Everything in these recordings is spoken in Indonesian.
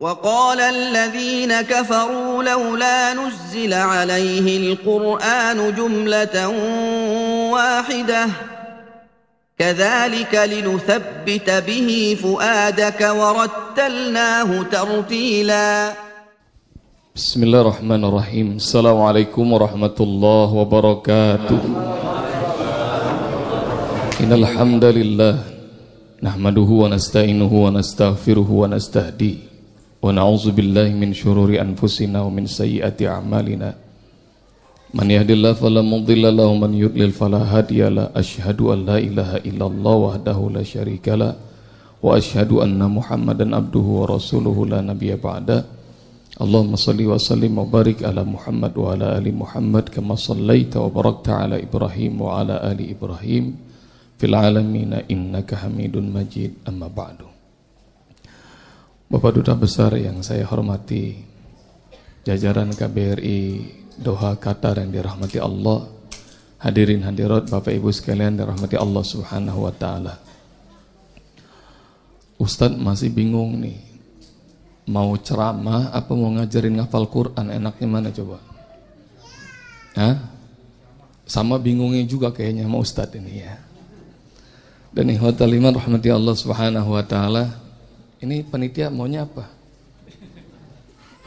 وقال الذين كفروا لولا نزل عليه القرآن جملة واحدة. كذلك لنثبت به فؤادك ورتلناه ترتيلا. بسم الله الرحمن الرحيم. السلام عليكم ورحمة الله وبركاته. إن الحمد لله نحمده ونستعينه ونستغفره ونستهديه. ونعوذ بالله من شرور أنفسنا ومن سيئات أعمالنا من يهد الله فلا مضل له ومن يضلل فلا هادي له أشهد أن لا إله إلا الله وحده لا شريك له وأشهد أن محمدا عبده ورسوله لا نبي بعده اللهم صل وسلم وبارك على محمد وعلى آل محمد كما صليت وباركت على إبراهيم وعلى آل إبراهيم في العالمين إنك حميد مجيد أما بعد Bapak Duta Besar yang saya hormati Jajaran KBRI Doha Qatar yang dirahmati Allah Hadirin hadirat Bapak Ibu sekalian dirahmati Allah subhanahu wa ta'ala. Ustadz masih bingung nih Mau ceramah apa mau ngajarin ngafal Quran Enaknya mana coba? Hah? Sama bingungnya juga kayaknya sama Ustadz ini ya. Dan ihwatal iman rahmati Allah subhanahu wa ta'ala ini panitia maunya apa?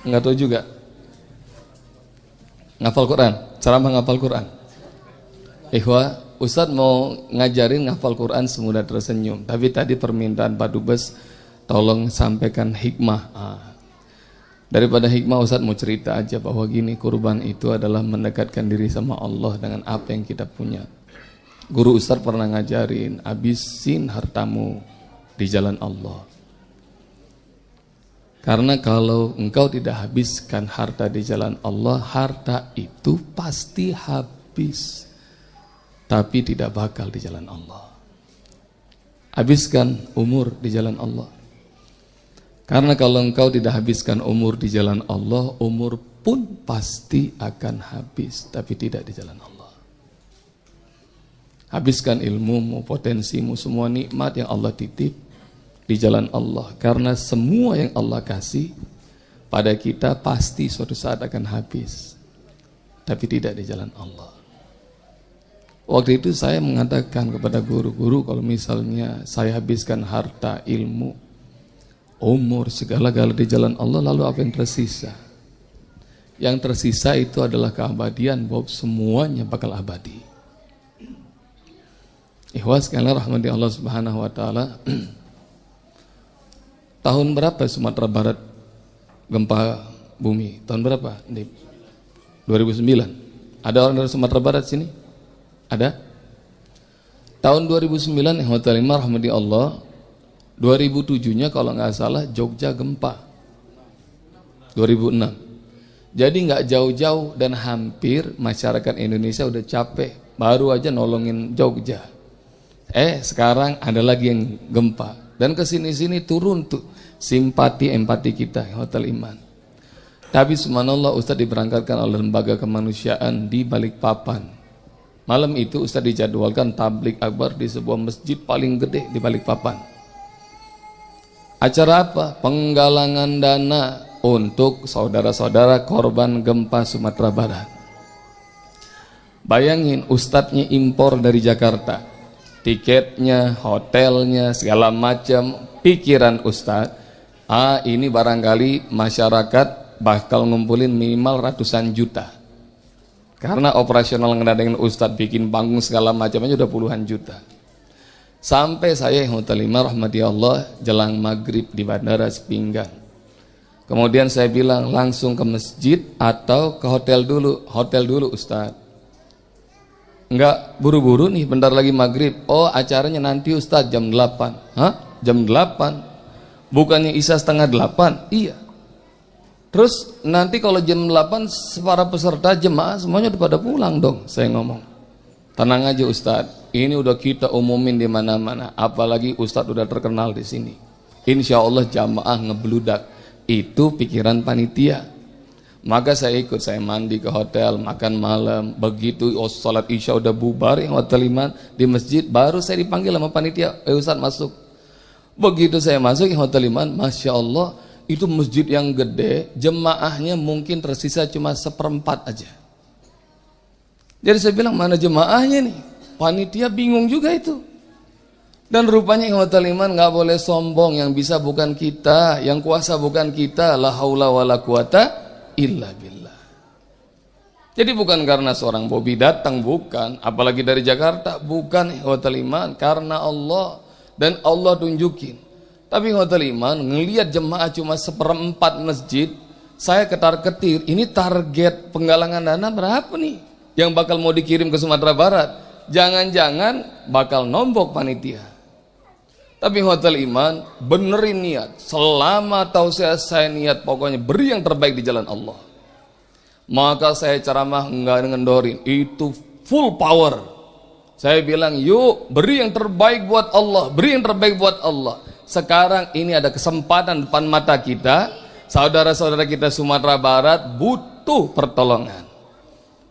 Enggak tahu juga. Ngafal Quran, cara menghafal Quran. Ikhwa, Ustaz mau ngajarin ngafal Quran semudah tersenyum. Tapi tadi permintaan Pak Dubes, tolong sampaikan hikmah. Ah. Daripada hikmah Ustaz mau cerita aja bahwa gini kurban itu adalah mendekatkan diri sama Allah dengan apa yang kita punya. Guru Ustaz pernah ngajarin, abisin hartamu di jalan Allah. Karena kalau engkau tidak habiskan harta di jalan Allah, harta itu pasti habis. Tapi tidak bakal di jalan Allah. Habiskan umur di jalan Allah. Karena kalau engkau tidak habiskan umur di jalan Allah, umur pun pasti akan habis, tapi tidak di jalan Allah. Habiskan ilmumu, potensimu, semua nikmat yang Allah titip di jalan Allah. Karena semua yang Allah kasih pada kita pasti suatu saat akan habis. Tapi tidak di jalan Allah. Waktu itu saya mengatakan kepada guru-guru kalau misalnya saya habiskan harta ilmu umur segala-gala di jalan Allah lalu apa yang tersisa? Yang tersisa itu adalah keabadian bahwa semuanya bakal abadi. Ikhwas sekalian rahmati Allah Subhanahu wa taala Tahun berapa Sumatera Barat gempa bumi? Tahun berapa? 2009. Ada orang dari Sumatera Barat sini? Ada? Tahun 2009 Hotel Imar rahmati Allah 2007-nya kalau nggak salah Jogja gempa 2006 jadi nggak jauh-jauh dan hampir masyarakat Indonesia udah capek baru aja nolongin Jogja eh sekarang ada lagi yang gempa dan ke sini-sini turun tuh simpati empati kita hotel iman. Tapi subhanallah Ustaz diberangkatkan oleh lembaga kemanusiaan di Balikpapan. Malam itu Ustaz dijadwalkan tablik akbar di sebuah masjid paling gede di Balikpapan. Acara apa? Penggalangan dana untuk saudara-saudara korban gempa Sumatera Barat. Bayangin ustadznya impor dari Jakarta tiketnya, hotelnya, segala macam. Pikiran Ustadz ah ini barangkali masyarakat bakal ngumpulin minimal ratusan juta. Karena operasional ngedadengan Ustadz bikin panggung segala macamnya udah puluhan juta. Sampai saya hotel lima rahmati Allah jelang maghrib di bandara Sepinggan kemudian saya bilang langsung ke masjid atau ke hotel dulu? Hotel dulu Ustadz Enggak buru-buru nih bentar lagi maghrib. Oh acaranya nanti Ustaz jam 8. Hah? Jam 8? Bukannya Isa setengah 8? Iya. Terus nanti kalau jam 8 para peserta jemaah semuanya udah pada pulang dong. Saya ngomong. Tenang aja Ustaz. Ini udah kita umumin di mana-mana. Apalagi Ustaz udah terkenal di sini. Insya Allah jamaah ngebludak. Itu pikiran panitia. Maka saya ikut, saya mandi ke hotel, makan malam. Begitu oh, sholat isya udah bubar yang hotel iman di masjid, baru saya dipanggil sama panitia, eh Ustaz masuk. Begitu saya masuk yang hotel iman, Masya Allah, itu masjid yang gede, jemaahnya mungkin tersisa cuma seperempat aja. Jadi saya bilang mana jemaahnya nih? Panitia bingung juga itu. Dan rupanya ikhwatal iman nggak boleh sombong, yang bisa bukan kita, yang kuasa bukan kita, la haula wala quwata illa billah. Jadi bukan karena seorang Bobi datang, bukan, apalagi dari Jakarta, bukan ikhwatal iman, karena Allah dan Allah tunjukin. Tapi ikhwatal iman ngelihat jemaah cuma seperempat masjid, saya ketar-ketir, ini target penggalangan dana berapa nih? Yang bakal mau dikirim ke Sumatera Barat. Jangan-jangan bakal nombok panitia. Tapi hotel iman benerin niat. Selama tahu saya saya niat pokoknya beri yang terbaik di jalan Allah. Maka saya ceramah enggak ngendorin. Itu full power. Saya bilang yuk beri yang terbaik buat Allah. Beri yang terbaik buat Allah. Sekarang ini ada kesempatan depan mata kita. Saudara-saudara kita Sumatera Barat butuh pertolongan.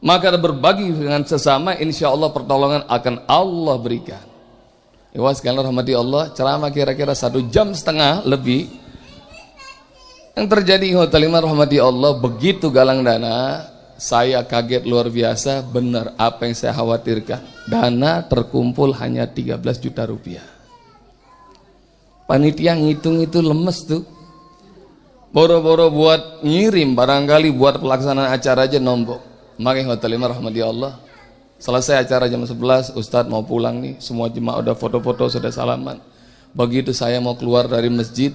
Maka berbagi dengan sesama insya Allah pertolongan akan Allah berikan. Iwas sekalian rahmati Allah, ceramah kira-kira satu jam setengah lebih. Yang terjadi hotel lima rahmati Allah begitu galang dana, saya kaget luar biasa, benar apa yang saya khawatirkan. Dana terkumpul hanya 13 juta rupiah. Panitia ngitung itu lemes tuh. Boro-boro buat ngirim barangkali buat pelaksanaan acara aja nombok. Makanya hotel lima rahmati Allah Selesai acara jam 11, Ustadz mau pulang nih, semua jemaah udah foto-foto, sudah salaman. Begitu saya mau keluar dari masjid,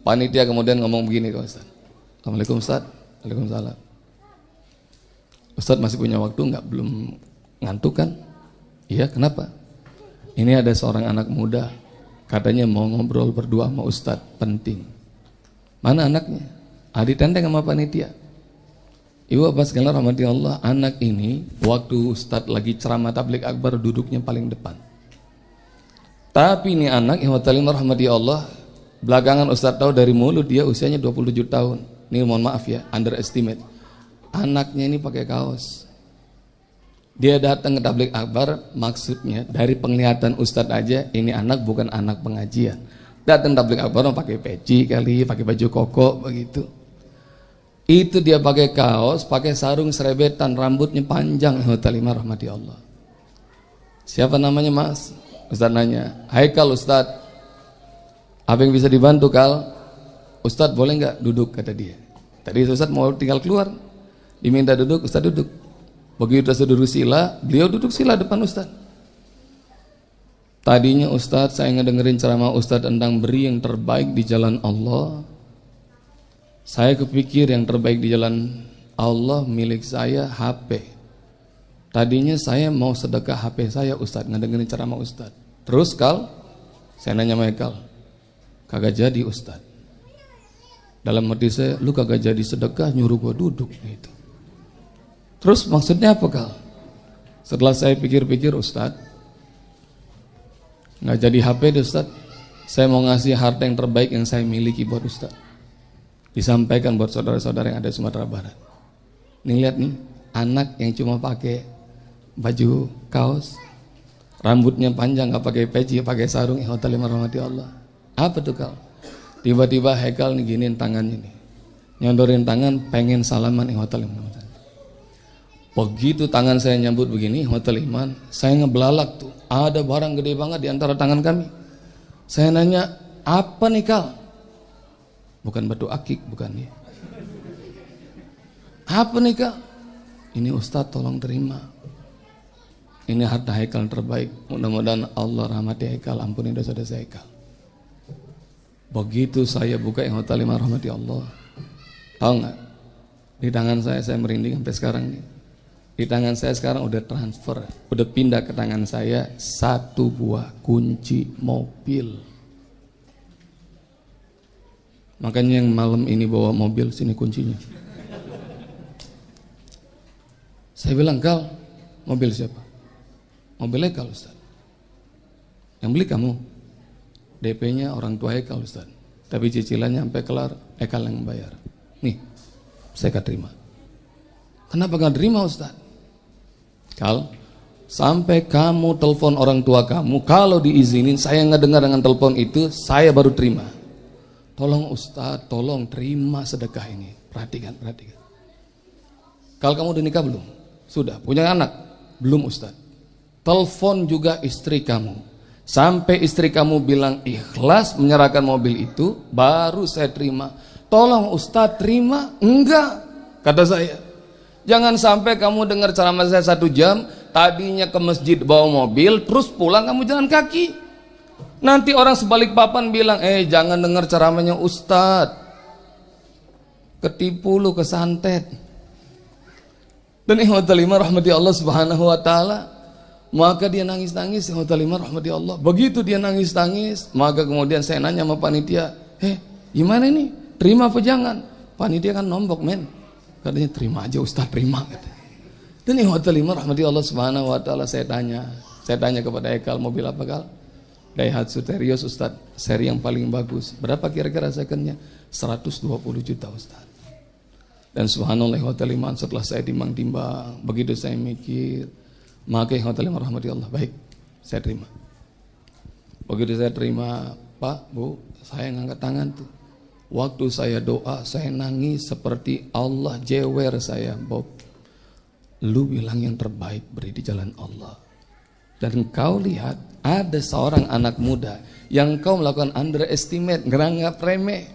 panitia kemudian ngomong begini ke Ustadz. Assalamualaikum Ustadz. Waalaikumsalam. Ustadz masih punya waktu nggak? Belum ngantuk kan? Iya, kenapa? Ini ada seorang anak muda, katanya mau ngobrol berdua sama Ustadz, penting. Mana anaknya? Adi tendeng sama panitia. Ibu Bapak sekalian rahmati Allah, anak ini waktu Ustadz lagi ceramah tablik akbar duduknya paling depan. Tapi ini anak yang rahmati Allah, belakangan Ustadz tahu dari mulut dia usianya 27 tahun. Ini mohon maaf ya, underestimate. Anaknya ini pakai kaos. Dia datang ke tablik akbar, maksudnya dari penglihatan Ustadz aja, ini anak bukan anak pengajian. Datang tablik akbar pakai peci kali, pakai baju koko begitu. Itu dia pakai kaos, pakai sarung serebetan, rambutnya panjang. Talimah rahmati Allah. Siapa namanya mas? Ustaz nanya. Haikal Ustaz. Apa yang bisa dibantu Kal? Ustaz boleh nggak duduk kata dia. Tadi Ustaz mau tinggal keluar. Diminta duduk, Ustaz duduk. Begitu Ustaz duduk sila, beliau duduk sila depan Ustaz. Tadinya Ustaz saya ngedengerin ceramah Ustaz tentang beri yang terbaik di jalan Allah. Saya kepikir yang terbaik di jalan Allah milik saya HP. Tadinya saya mau sedekah HP saya Ustadz, ngedengerin ceramah Ustadz. Terus kal, saya nanya Kal, kagak jadi Ustadz. Dalam hati saya, lu kagak jadi sedekah nyuruh gua duduk gitu. Terus maksudnya apa kal? Setelah saya pikir-pikir Ustadz, nggak jadi HP deh Ustadz. Saya mau ngasih harta yang terbaik yang saya miliki buat Ustadz disampaikan buat saudara-saudara yang ada di Sumatera Barat. Nih lihat nih, anak yang cuma pakai baju kaos, rambutnya panjang nggak pakai peci, pakai sarung, ya hotel rahmati Allah. Apa tuh kau? Tiba-tiba Hekal nih giniin tangannya nih. Nyodorin tangan pengen salaman ya hotel Begitu tangan saya nyambut begini, hotel iman, saya ngebelalak tuh. Ada barang gede banget di antara tangan kami. Saya nanya, apa nih kal? Bukan batu akik, bukan ya. Apa nih kak? Ini Ustadz tolong terima. Ini harta haikal terbaik. Mudah-mudahan Allah rahmati haikal, ampuni dosa-dosa haikal. Begitu saya buka yang hotel lima rahmati Allah. Tahu nggak? Di tangan saya, saya merinding sampai sekarang nih. Di tangan saya sekarang udah transfer, udah pindah ke tangan saya satu buah kunci mobil. Makanya yang malam ini bawa mobil sini kuncinya. Saya bilang, Kal, mobil siapa? Mobilnya Kal Ustaz. Yang beli kamu. DP-nya orang tua Ekal Ustaz. Tapi cicilannya sampai kelar, Ekal yang bayar. Nih, saya gak terima. Kenapa gak terima Ustaz? Kal, sampai kamu telepon orang tua kamu, kalau diizinin saya nggak dengar dengan telepon itu, saya baru terima. Tolong Ustadz, tolong terima sedekah ini. Perhatikan, perhatikan. Kalau kamu udah nikah belum? Sudah. Punya anak? Belum Ustadz. Telepon juga istri kamu. Sampai istri kamu bilang ikhlas menyerahkan mobil itu, baru saya terima. Tolong Ustadz terima? Enggak, kata saya. Jangan sampai kamu dengar ceramah saya satu jam, tadinya ke masjid bawa mobil, terus pulang kamu jalan kaki. Nanti orang sebalik papan bilang, eh jangan dengar ceramahnya Ustadz. Ketipu lu kesantet. Dan ihwatal lima rahmati Allah subhanahu wa ta'ala. Maka dia nangis-nangis, ihwatal lima rahmati Allah. Begitu dia nangis-nangis, maka kemudian saya nanya sama panitia, eh gimana ini? Terima apa jangan? Panitia kan nombok men Katanya terima aja Ustaz terima Dan ini hotel lima rahmati Allah subhanahu wa ta'ala saya tanya. Saya tanya kepada Ekal mobil apa kal? Daihatsu Terios Ustaz, seri yang paling bagus. Berapa kira-kira secondnya? 120 juta Ustaz. Dan subhanallah hotel lima setelah saya timbang-timbang, begitu saya mikir, maka hotel lima rahmati Allah, baik, saya terima. Begitu saya terima, Pak, Bu, saya ngangkat tangan tuh. Waktu saya doa, saya nangis seperti Allah jewer saya, Bob. Lu bilang yang terbaik beri di jalan Allah. Dan kau lihat ada seorang anak muda yang kau melakukan underestimate, ngeranggap remeh.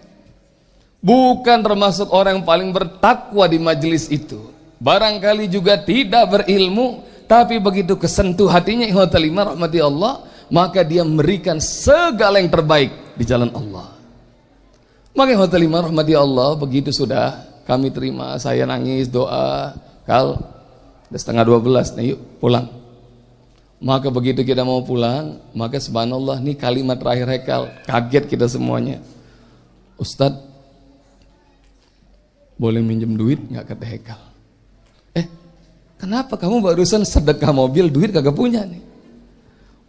Bukan termasuk orang yang paling bertakwa di majelis itu. Barangkali juga tidak berilmu, tapi begitu kesentuh hatinya ihwatal rahmati Allah, maka dia memberikan segala yang terbaik di jalan Allah. Maka hotel lima rahmati Allah begitu sudah kami terima saya nangis doa kal setengah dua belas nah yuk pulang maka begitu kita mau pulang maka subhanallah nih kalimat terakhir hekal kaget kita semuanya. Ustadz boleh minjem duit nggak? Kata hekal eh kenapa kamu barusan sedekah mobil duit kagak punya nih?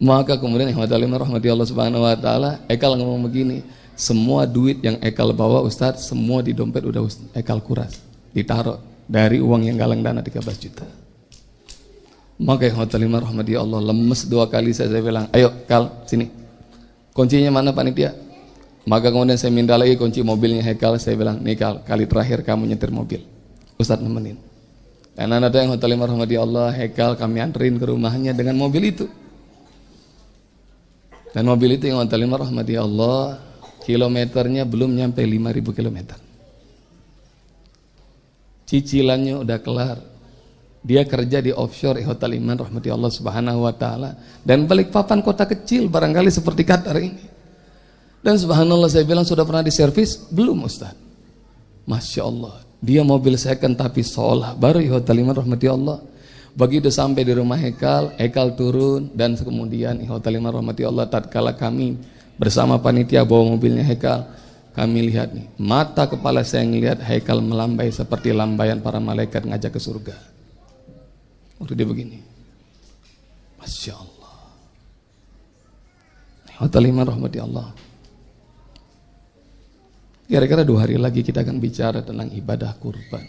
Maka kemudian rahmati Allah subhanahu wa taala Ekal ngomong begini semua duit yang Ekal bawa Ustadz, semua di dompet udah Ekal kuras. Ditaruh. Dari uang yang galang dana 13 juta. Maka lima rahmati Allah lemes dua kali saya, saya bilang, ayo Kal sini. Kuncinya mana panitia? Maka kemudian saya minta lagi kunci mobilnya Hekal. Saya bilang, nih Kal, kali terakhir kamu nyetir mobil. Ustadz nemenin. Dan ada yang hotel lima rahmati Allah, Hekal kami anterin ke rumahnya dengan mobil itu. Dan mobil itu yang hotel lima rahmati Allah kilometernya belum nyampe 5000 kilometer. Cicilannya udah kelar. Dia kerja di offshore Hotel Iman rahmati Allah Subhanahu wa taala dan balik papan kota kecil barangkali seperti Qatar ini. Dan subhanallah saya bilang sudah pernah diservis? Belum Ustaz. Masya Allah. Dia mobil second tapi seolah baru Hotel Iman rahmati Allah. Begitu sampai di rumah Hekal, Hekal turun dan kemudian Hotel Iman rahmati Allah tatkala kami bersama panitia bawa mobilnya Haikal kami lihat nih mata kepala saya ngelihat Haikal melambai seperti lambaian para malaikat ngajak ke surga waktu dia begini. Masya Allah. Hotel rahmati Allah. Kira-kira dua hari lagi kita akan bicara tentang ibadah kurban.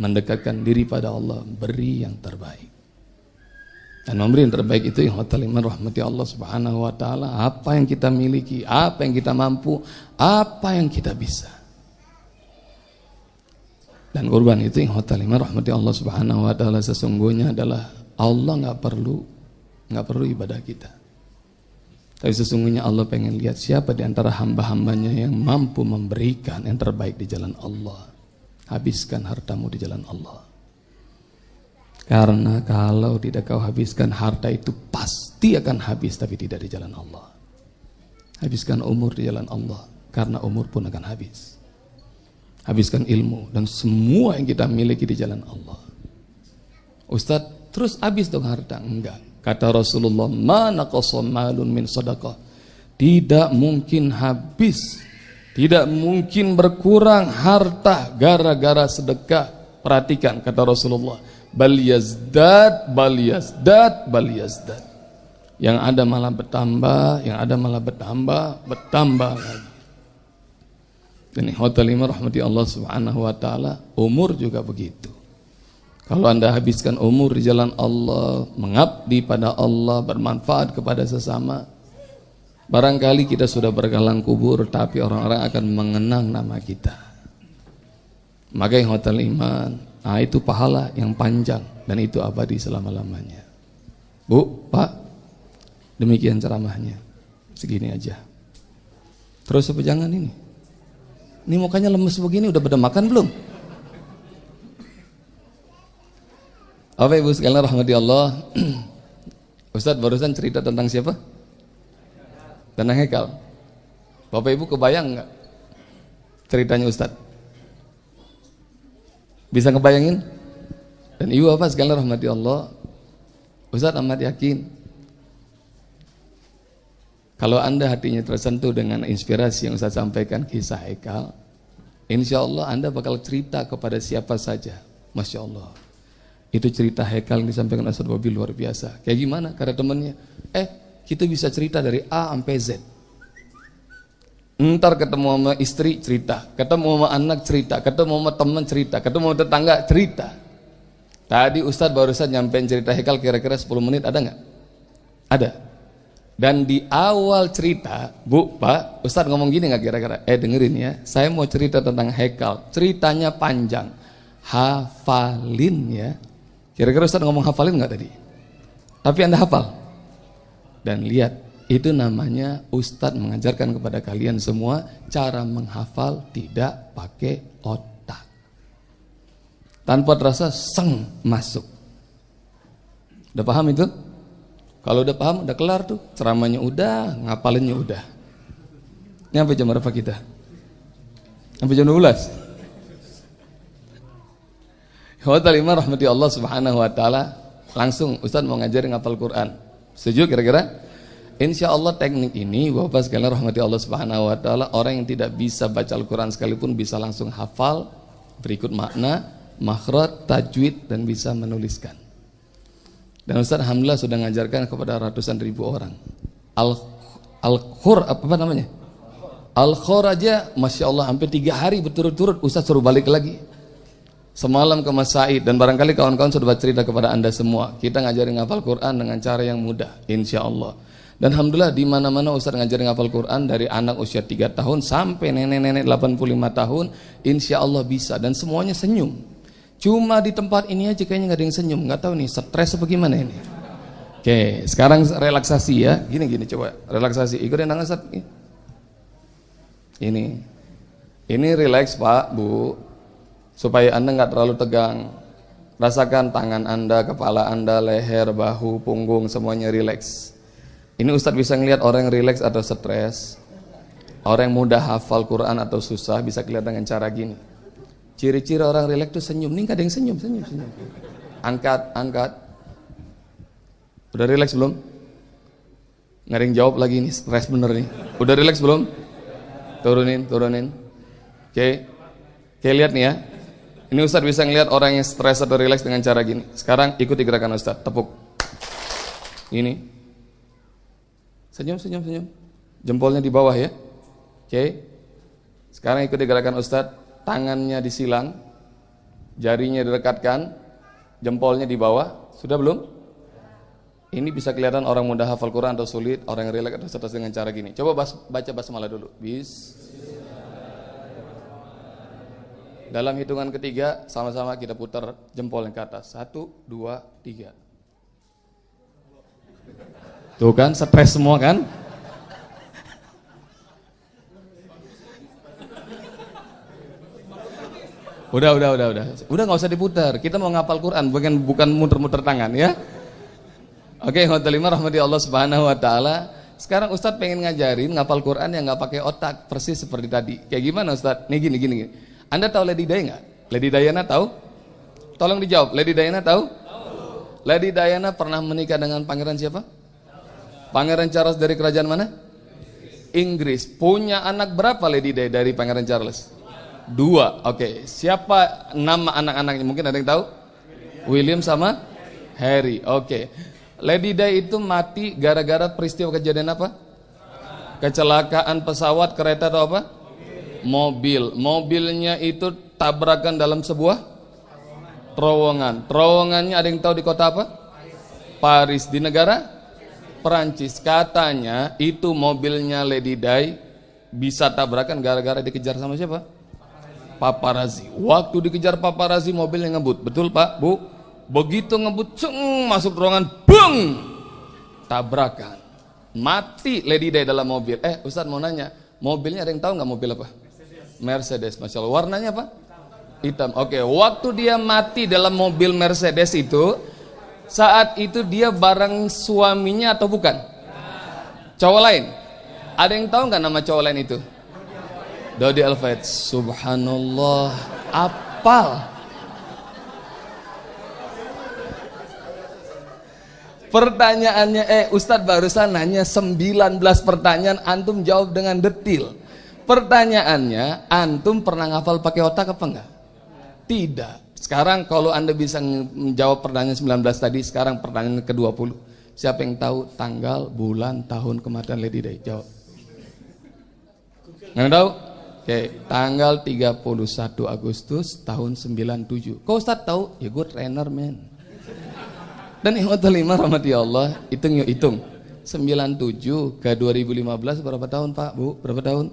Mendekatkan diri pada Allah Beri yang terbaik. Dan memberi yang terbaik itu yang hotel iman rahmati Allah subhanahu wa ta'ala. Apa yang kita miliki, apa yang kita mampu Apa yang kita bisa Dan kurban itu yang hotel iman rahmati Allah subhanahu wa ta'ala Sesungguhnya adalah Allah nggak perlu nggak perlu ibadah kita Tapi sesungguhnya Allah pengen lihat siapa di antara hamba-hambanya yang mampu memberikan yang terbaik di jalan Allah Habiskan hartamu di jalan Allah karena kalau tidak kau habiskan harta itu pasti akan habis tapi tidak di jalan Allah. Habiskan umur di jalan Allah karena umur pun akan habis. Habiskan ilmu dan semua yang kita miliki di jalan Allah. Ustadz, terus habis dong harta? Enggak. Kata Rasulullah, mana malun min sadaqah. Tidak mungkin habis. Tidak mungkin berkurang harta gara-gara sedekah. Perhatikan kata Rasulullah bal yazdad bal yazdad bal yazdad yang ada malah bertambah yang ada malah bertambah bertambah lagi ini hotel lima rahmati Allah subhanahu wa ta'ala umur juga begitu kalau anda habiskan umur di jalan Allah mengabdi pada Allah bermanfaat kepada sesama Barangkali kita sudah bergalang kubur tapi orang-orang akan mengenang nama kita. Maka yang hotel iman, nah itu pahala yang panjang dan itu abadi selama-lamanya. Bu, Pak, demikian ceramahnya. Segini aja. Terus apa jangan ini? Ini mukanya lemes begini udah pada makan belum? Apa Ibu sekalian rahmati Allah? Ustaz barusan cerita tentang siapa? Tentang Hekal. Bapak Ibu kebayang nggak ceritanya Ustaz? Bisa ngebayangin? Dan Ibu apa sekalian rahmati Allah? Ustaz amat yakin kalau anda hatinya tersentuh dengan inspirasi yang saya sampaikan kisah Hekal, insya Allah anda bakal cerita kepada siapa saja. Masya Allah. Itu cerita Hekal yang disampaikan Ustaz Bobi luar biasa. Kayak gimana? Karena temannya, eh kita bisa cerita dari A sampai Z. Ntar ketemu sama istri cerita, ketemu sama anak cerita, ketemu sama teman cerita, ketemu sama tetangga cerita. Tadi Ustadz barusan nyampein cerita Hekal kira-kira 10 menit, ada nggak? Ada. Dan di awal cerita, Bu, Pak, Ustadz ngomong gini nggak kira-kira? Eh dengerin ya, saya mau cerita tentang Hekal. Ceritanya panjang, hafalin ya. Kira-kira Ustadz ngomong hafalin nggak tadi? Tapi anda hafal. Dan lihat, itu namanya Ustadz mengajarkan kepada kalian semua cara menghafal tidak pakai otak. Tanpa terasa seng masuk. Udah paham itu? Kalau udah paham, udah kelar tuh. Ceramahnya udah, ngapalinnya udah. Sampai jam berapa kita? Sampai jam 12. Hotel lima rahmati Allah subhanahu wa ta'ala Langsung Ustaz mau ngajarin ngapal Quran Setuju kira-kira? Insya Allah teknik ini Bapak sekalian rahmati Allah subhanahu wa ta'ala Orang yang tidak bisa baca Al-Quran sekalipun Bisa langsung hafal Berikut makna, makhraj, tajwid Dan bisa menuliskan dan Ustaz Alhamdulillah sudah mengajarkan kepada ratusan ribu orang. Al Al-Khur apa namanya? Al-Khur aja Masya Allah hampir tiga hari berturut-turut Ustaz suruh balik lagi. Semalam ke Mas Said dan barangkali kawan-kawan sudah cerita kepada anda semua. Kita ngajarin ngafal Quran dengan cara yang mudah, insya Allah. Dan Alhamdulillah di mana-mana Ustaz ngajarin ngafal Quran dari anak usia 3 tahun sampai nenek-nenek 85 tahun, insya Allah bisa dan semuanya senyum. Cuma di tempat ini aja kayaknya nggak ada yang senyum, nggak tahu nih stres apa gimana ini. Oke, sekarang relaksasi ya. Gini gini coba relaksasi. Ikutin tangan Ustaz. Ini. Ini relax Pak, Bu. Supaya Anda nggak terlalu tegang. Rasakan tangan Anda, kepala Anda, leher, bahu, punggung semuanya relax. Ini Ustadz bisa ngelihat orang yang relax atau stres. Orang yang mudah hafal Quran atau susah bisa kelihatan dengan cara gini. Ciri-ciri orang rileks itu senyum. Nih ada yang senyum, senyum, senyum. Angkat, angkat. Udah rileks belum? Nggak ada yang jawab lagi nih, stres bener nih. Udah rileks belum? Turunin, turunin. Oke. Oke, lihat nih ya. Ini Ustadz bisa ngeliat orang yang stres atau rileks dengan cara gini. Sekarang ikuti gerakan Ustadz, tepuk. Ini. Senyum, senyum, senyum. Jempolnya di bawah ya. Oke. Sekarang ikuti gerakan Ustadz tangannya disilang, jarinya direkatkan, jempolnya di bawah, sudah belum? Ini bisa kelihatan orang mudah hafal Quran atau sulit, orang yang rileks atau stres dengan cara gini. Coba bas, baca basmalah dulu. Bis. Dalam hitungan ketiga, sama-sama kita putar jempol yang ke atas. Satu, dua, tiga. Tuh kan, stres semua kan? Udah, udah, udah, udah. Udah nggak usah diputar. Kita mau ngapal Quran, bukan bukan muter-muter tangan ya. Oke, okay, lima rahmati Allah Subhanahu wa taala. Sekarang Ustadz pengen ngajarin ngapal Quran yang nggak pakai otak, persis seperti tadi. Kayak gimana Ustadz? Nih gini, gini, gini. Anda tahu Lady Diana nggak? Lady Diana tahu? Tolong dijawab. Lady Diana tahu? Lady Diana pernah menikah dengan pangeran siapa? Pangeran Charles dari kerajaan mana? Inggris. Punya anak berapa Lady Di dari pangeran Charles? Dua, oke. Okay. Siapa nama anak-anaknya? Mungkin ada yang tahu? William sama Harry. Oke. Okay. Lady Di itu mati gara-gara peristiwa kejadian apa? Kecelakaan pesawat, kereta atau apa? Mobil. Mobilnya itu tabrakan dalam sebuah terowongan. Terowongannya ada yang tahu di kota apa? Paris. Di negara? Perancis katanya itu mobilnya Lady Di bisa tabrakan gara-gara dikejar sama siapa? Paparazi. Waktu dikejar paparazi mobilnya ngebut. Betul Pak, Bu? Begitu ngebut, ceng, masuk ruangan, bung! Tabrakan. Mati Lady Di dalam mobil. Eh, Ustaz mau nanya, mobilnya ada yang tahu nggak mobil apa? Mercedes. Masya Allah. Warnanya apa? Hitam. Oke, waktu dia mati dalam mobil Mercedes itu, saat itu dia bareng suaminya atau bukan? Cowok lain. Ada yang tahu nggak nama cowok lain itu? Dodi Alfred. Subhanallah. Apal. Pertanyaannya, eh Ustadz barusan nanya 19 pertanyaan, antum jawab dengan detil. Pertanyaannya, antum pernah ngafal pakai otak apa enggak? Tidak. Sekarang kalau anda bisa menjawab pertanyaan 19 tadi, sekarang pertanyaan ke-20. Siapa yang tahu tanggal, bulan, tahun kematian Lady Day? Jawab. Nggak tahu? Oke, tanggal 31 Agustus tahun 97. Kau Ustaz tahu? Ya gue trainer men. Dan ikhwatul lima rahmati Allah, hitung yuk hitung. 97 ke 2015 berapa tahun Pak Bu? Berapa tahun?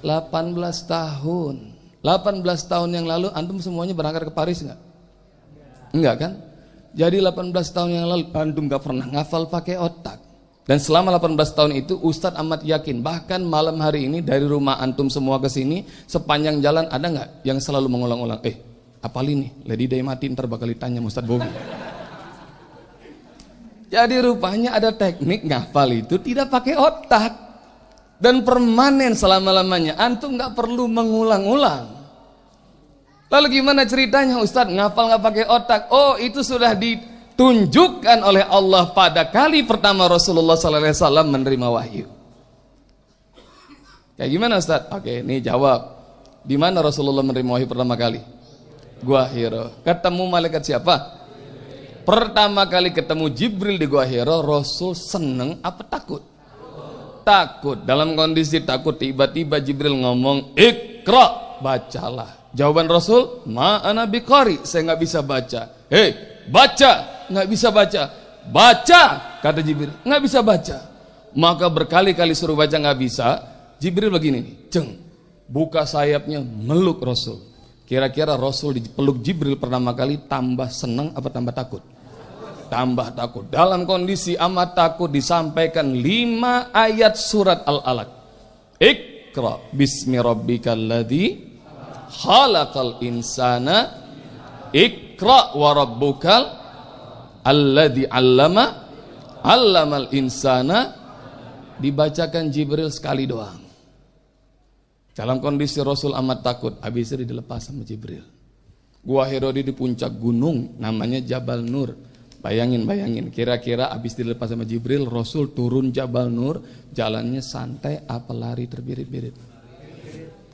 18 tahun. 18 tahun yang lalu antum semuanya berangkat ke Paris enggak? Enggak kan? Jadi 18 tahun yang lalu antum gak pernah ngafal pakai otak. Dan selama 18 tahun itu Ustadz amat yakin bahkan malam hari ini dari rumah antum semua ke sini sepanjang jalan ada nggak yang selalu mengulang-ulang eh apal ini Lady Day mati ntar bakal ditanya Ustadz Bobi jadi rupanya ada teknik ngafal itu tidak pakai otak dan permanen selama-lamanya. Antum nggak perlu mengulang-ulang. Lalu gimana ceritanya Ustadz ngafal nggak pakai otak? Oh itu sudah ditunjukkan oleh Allah pada kali pertama Rasulullah SAW menerima wahyu. Kayak gimana Ustadz? Oke, ini jawab. Di mana Rasulullah menerima wahyu pertama kali? Gua Hiro. Ketemu malaikat siapa? Pertama kali ketemu Jibril di Gua Hira, Rasul seneng apa takut? Takut. Dalam kondisi takut, tiba-tiba Jibril ngomong, Ikra, bacalah. Jawaban Rasul, Ma'ana biqari, saya nggak bisa baca. Hei, baca, nggak bisa baca. Baca, kata Jibril, nggak bisa baca. Maka berkali-kali suruh baca nggak bisa, Jibril begini ceng, buka sayapnya, meluk Rasul. Kira-kira Rasul dipeluk Jibril pertama kali tambah senang apa tambah takut? tambah takut. Dalam kondisi amat takut disampaikan lima ayat surat Al-Alaq. Ikra bismi rabbikal ladzi khalaqal insana Ikra wa rabbukal alladzi 'allama 'allamal insana dibacakan Jibril sekali doang. Dalam kondisi Rasul amat takut, habis itu dilepas sama Jibril. Gua Herodi di puncak gunung namanya Jabal Nur. Bayangin, bayangin. Kira-kira abis dilepas sama Jibril, Rasul turun Jabal Nur, jalannya santai apa lari terbirit-birit?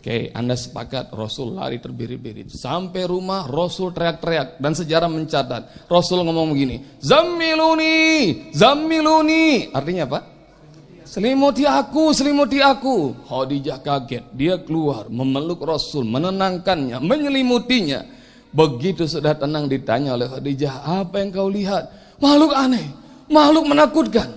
Oke, Anda sepakat Rasul lari terbirit-birit. Sampai rumah Rasul teriak-teriak dan sejarah mencatat. Rasul ngomong begini, "Zammiluni, zammiluni." Artinya apa? Selimuti aku, selimuti aku. Khadijah kaget, dia keluar memeluk Rasul, menenangkannya, menyelimutinya. Begitu sudah tenang ditanya oleh Khadijah, apa yang kau lihat? Makhluk aneh, makhluk menakutkan.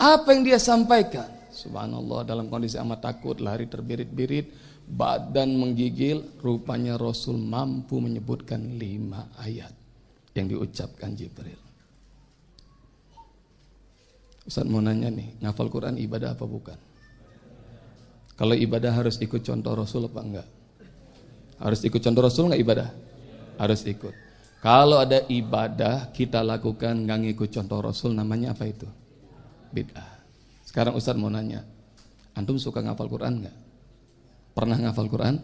Apa yang dia sampaikan? Subhanallah dalam kondisi amat takut, lari terbirit-birit, badan menggigil, rupanya Rasul mampu menyebutkan lima ayat yang diucapkan Jibril. Ustaz mau nanya nih, ngafal Quran ibadah apa bukan? Kalau ibadah harus ikut contoh Rasul apa enggak? Harus ikut contoh Rasul nggak ibadah? Harus ikut. Kalau ada ibadah kita lakukan nggak ngikut contoh Rasul namanya apa itu? Bid'ah. Sekarang Ustaz mau nanya, antum suka ngafal Quran nggak? Pernah ngafal Quran?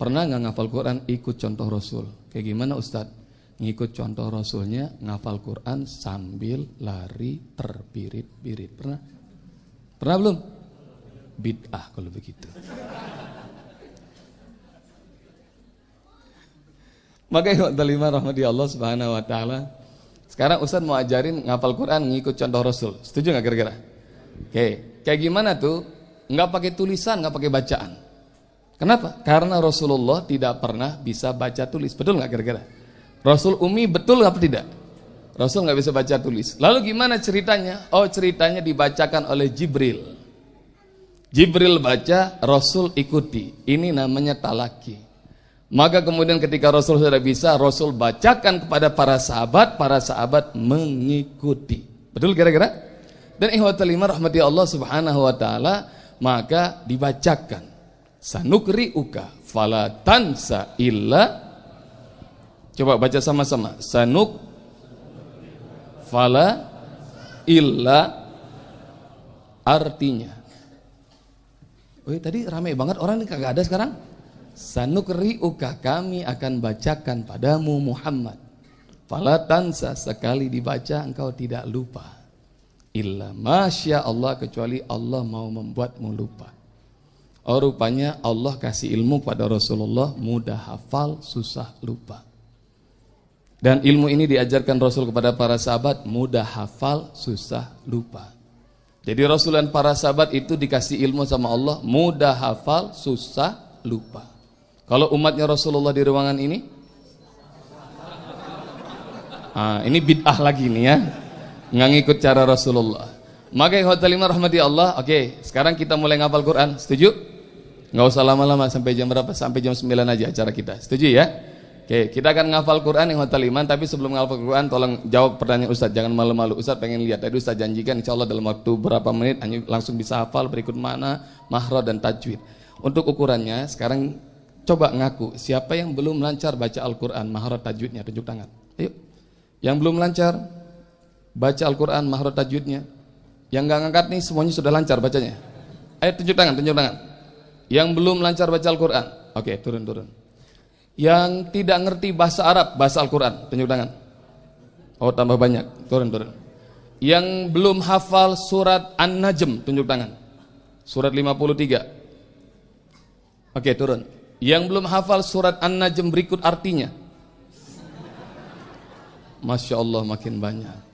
Pernah nggak ngafal Quran ikut contoh Rasul? Kayak gimana Ustaz? Ngikut contoh Rasulnya ngafal Quran sambil lari terbirit-birit. Pernah? Pernah belum? Bid'ah kalau begitu. Maka yang terlima rahmati Allah subhanahu wa ta'ala Sekarang Ustaz mau ajarin ngapal Quran ngikut contoh Rasul Setuju gak kira-kira? Oke, kayak gimana tuh? Nggak pakai tulisan, nggak pakai bacaan Kenapa? Karena Rasulullah tidak pernah bisa baca tulis Betul nggak kira-kira? Rasul Umi betul apa tidak? Rasul nggak bisa baca tulis. Lalu gimana ceritanya? Oh ceritanya dibacakan oleh Jibril. Jibril baca, Rasul ikuti. Ini namanya talaki. Maka kemudian ketika Rasul sudah bisa, Rasul bacakan kepada para sahabat, para sahabat mengikuti. Betul kira-kira? Dan ihwatal lima rahmati Allah subhanahu wa ta'ala, maka dibacakan. Sanukri uka fala tansa illa Coba baca sama-sama. Sanuk fala illa artinya. Oh, tadi ramai banget orang ini kagak ada sekarang. Sanukriuka kami akan bacakan padamu Muhammad. Fala tansa sekali dibaca engkau tidak lupa. Illa masya Allah kecuali Allah mau membuatmu lupa. Oh rupanya Allah kasih ilmu pada Rasulullah mudah hafal, susah lupa. Dan ilmu ini diajarkan Rasul kepada para sahabat mudah hafal, susah lupa. Jadi Rasul dan para sahabat itu dikasih ilmu sama Allah mudah hafal, susah lupa. Kalau umatnya Rasulullah di ruangan ini, ah, ini bid'ah lagi nih ya, nggak ngikut cara Rasulullah. Maka hotel lima rahmati Allah, oke, sekarang kita mulai ngapal Quran, setuju? Nggak usah lama-lama sampai jam berapa? Sampai jam 9 aja acara kita, setuju ya? Oke, kita akan ngafal Quran yang hotel iman, tapi sebelum ngafal Quran tolong jawab pertanyaan Ustaz, jangan malu-malu. Ustaz pengen lihat, tadi Ustaz janjikan insya Allah dalam waktu berapa menit langsung bisa hafal berikut mana, mahrad dan tajwid. Untuk ukurannya, sekarang coba ngaku, siapa yang belum lancar baca Al-Quran, mahrad tajwidnya, tunjuk tangan. Ayo, yang belum lancar baca Al-Quran, mahrad tajwidnya. Yang nggak ngangkat nih semuanya sudah lancar bacanya. Ayo tunjuk tangan, tunjuk tangan. Yang belum lancar baca Al-Quran, oke turun turun. Yang tidak ngerti bahasa Arab, bahasa Al-Quran, tunjuk tangan. Oh tambah banyak, turun turun. Yang belum hafal surat An-Najm, tunjuk tangan. Surat 53. Oke turun. Yang belum hafal surat An-Najm berikut artinya. Masya Allah makin banyak.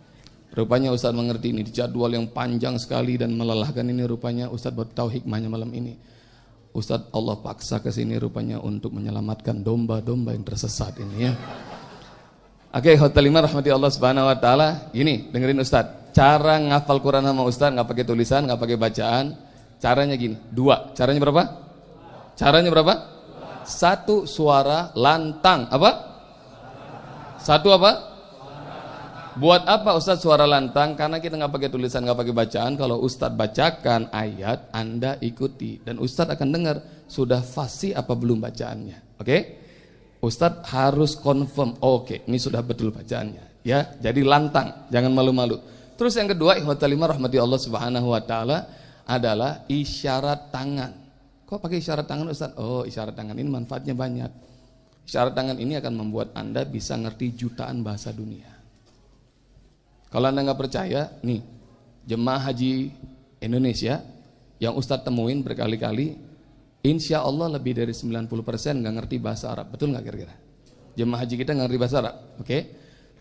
Rupanya Ustaz mengerti ini jadwal yang panjang sekali dan melelahkan ini rupanya buat tahu hikmahnya malam ini. Ustadz Allah paksa ke sini rupanya untuk menyelamatkan domba-domba yang tersesat ini ya. Oke, okay, hotel lima rahmati Allah Subhanahu wa taala. Gini, dengerin Ustadz. Cara ngafal Quran sama Ustadz nggak pakai tulisan, nggak pakai bacaan. Caranya gini, dua. Caranya berapa? Caranya berapa? Satu suara lantang. Apa? Satu apa? Buat apa Ustadz suara lantang? Karena kita nggak pakai tulisan, nggak pakai bacaan. Kalau Ustadz bacakan ayat, Anda ikuti dan Ustadz akan dengar sudah fasih apa belum bacaannya. Oke? Okay? Ustadz harus confirm. Oh, Oke, okay, ini sudah betul bacaannya. Ya, jadi lantang, jangan malu-malu. Terus yang kedua, ihwatalima rahmati Allah Subhanahu wa taala adalah isyarat tangan. Kok pakai isyarat tangan Ustadz? Oh, isyarat tangan ini manfaatnya banyak. Isyarat tangan ini akan membuat Anda bisa ngerti jutaan bahasa dunia. Kalau anda nggak percaya, nih jemaah haji Indonesia yang Ustadz temuin berkali-kali, insya Allah lebih dari 90% nggak ngerti bahasa Arab. Betul nggak kira-kira? Jemaah haji kita nggak ngerti bahasa Arab, oke? Okay?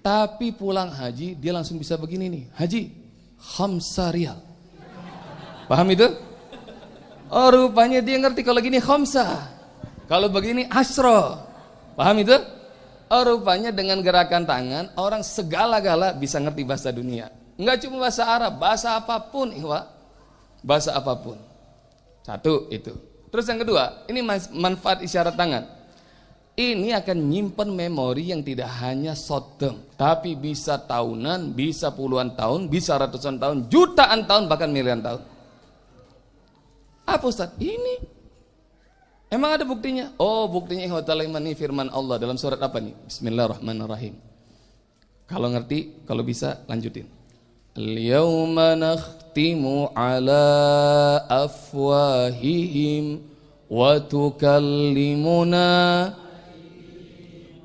Tapi pulang haji dia langsung bisa begini nih, haji khamsa rial. Paham itu? Oh rupanya dia ngerti kalau gini khamsa. Kalau begini asro. Paham itu? Oh rupanya dengan gerakan tangan orang segala-gala bisa ngerti bahasa dunia. Enggak cuma bahasa Arab, bahasa apa pun, ihwa. Bahasa apa pun. Satu itu. Terus yang kedua, ini manfaat isyarat tangan. Ini akan nyimpen memori yang tidak hanya short tapi bisa tahunan, bisa puluhan tahun, bisa ratusan tahun, jutaan tahun, bahkan miliaran tahun. Apa Ustaz? Ini Emang ada buktinya? Oh, buktinya ihwatal iman ini firman Allah dalam surat apa nih? Bismillahirrahmanirrahim. Kalau ngerti, kalau bisa lanjutin. Al-yawma nakhtimu ala afwahihim wa tukallimuna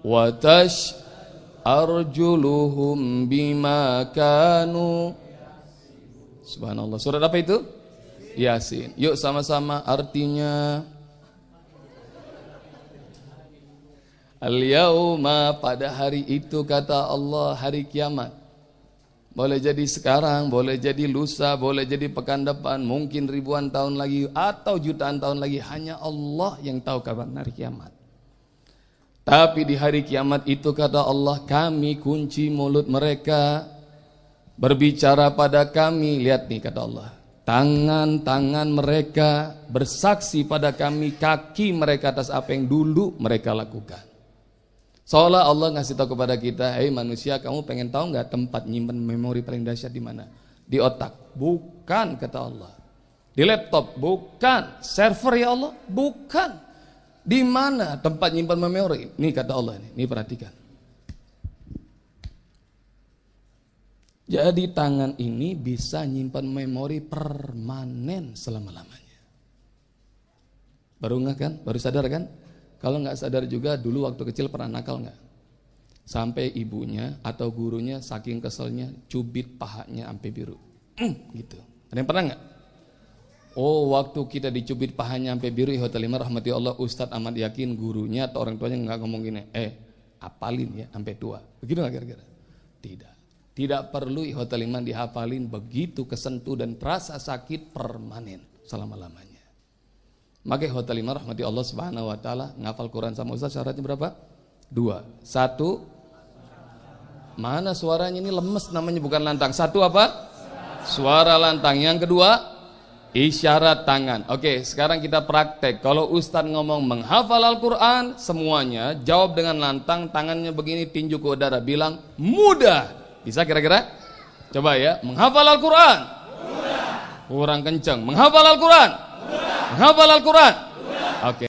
wa tash arjuluhum bima kanu Subhanallah. Surat apa itu? Yasin. Yuk sama-sama artinya Al-yauma pada hari itu kata Allah hari kiamat. Boleh jadi sekarang, boleh jadi lusa, boleh jadi pekan depan, mungkin ribuan tahun lagi atau jutaan tahun lagi hanya Allah yang tahu kapan hari kiamat. Tapi di hari kiamat itu kata Allah kami kunci mulut mereka berbicara pada kami. Lihat nih kata Allah. Tangan-tangan mereka bersaksi pada kami, kaki mereka atas apa yang dulu mereka lakukan. Seolah Allah ngasih tahu kepada kita, hei manusia, kamu pengen tahu nggak tempat nyimpan memori paling dahsyat di mana? Di otak. Bukan kata Allah. Di laptop, bukan. Server ya Allah, bukan. Di mana tempat nyimpan memori? Ini kata Allah ini, ini perhatikan. Jadi tangan ini bisa nyimpan memori permanen selama-lamanya. Baru nggak kan? Baru sadar kan? Kalau nggak sadar juga dulu waktu kecil pernah nakal nggak? Sampai ibunya atau gurunya saking keselnya cubit pahanya sampai biru. Mm, gitu. Ada yang pernah nggak? Oh waktu kita dicubit pahanya sampai biru ya hotel lima rahmati Allah Ustadz amat yakin gurunya atau orang tuanya nggak ngomong gini Eh apalin ya sampai tua Begitu nggak kira-kira? Tidak tidak perlu hotel iman dihafalin begitu kesentuh dan terasa sakit permanen selama-lamanya. Maka hotel iman rahmati Allah Subhanahu wa taala ngafal Quran sama Ustaz syaratnya berapa? Dua. Satu Mana suaranya ini lemes namanya bukan lantang. Satu apa? Suara lantang. Yang kedua isyarat tangan. Oke, sekarang kita praktek. Kalau Ustaz ngomong menghafal Al-Qur'an semuanya jawab dengan lantang, tangannya begini tinju ke udara bilang mudah. Bisa kira-kira? Coba ya, menghafal Al-Quran. Kurang kencang. Menghafal Al-Quran. Menghafal Al-Quran. Oke.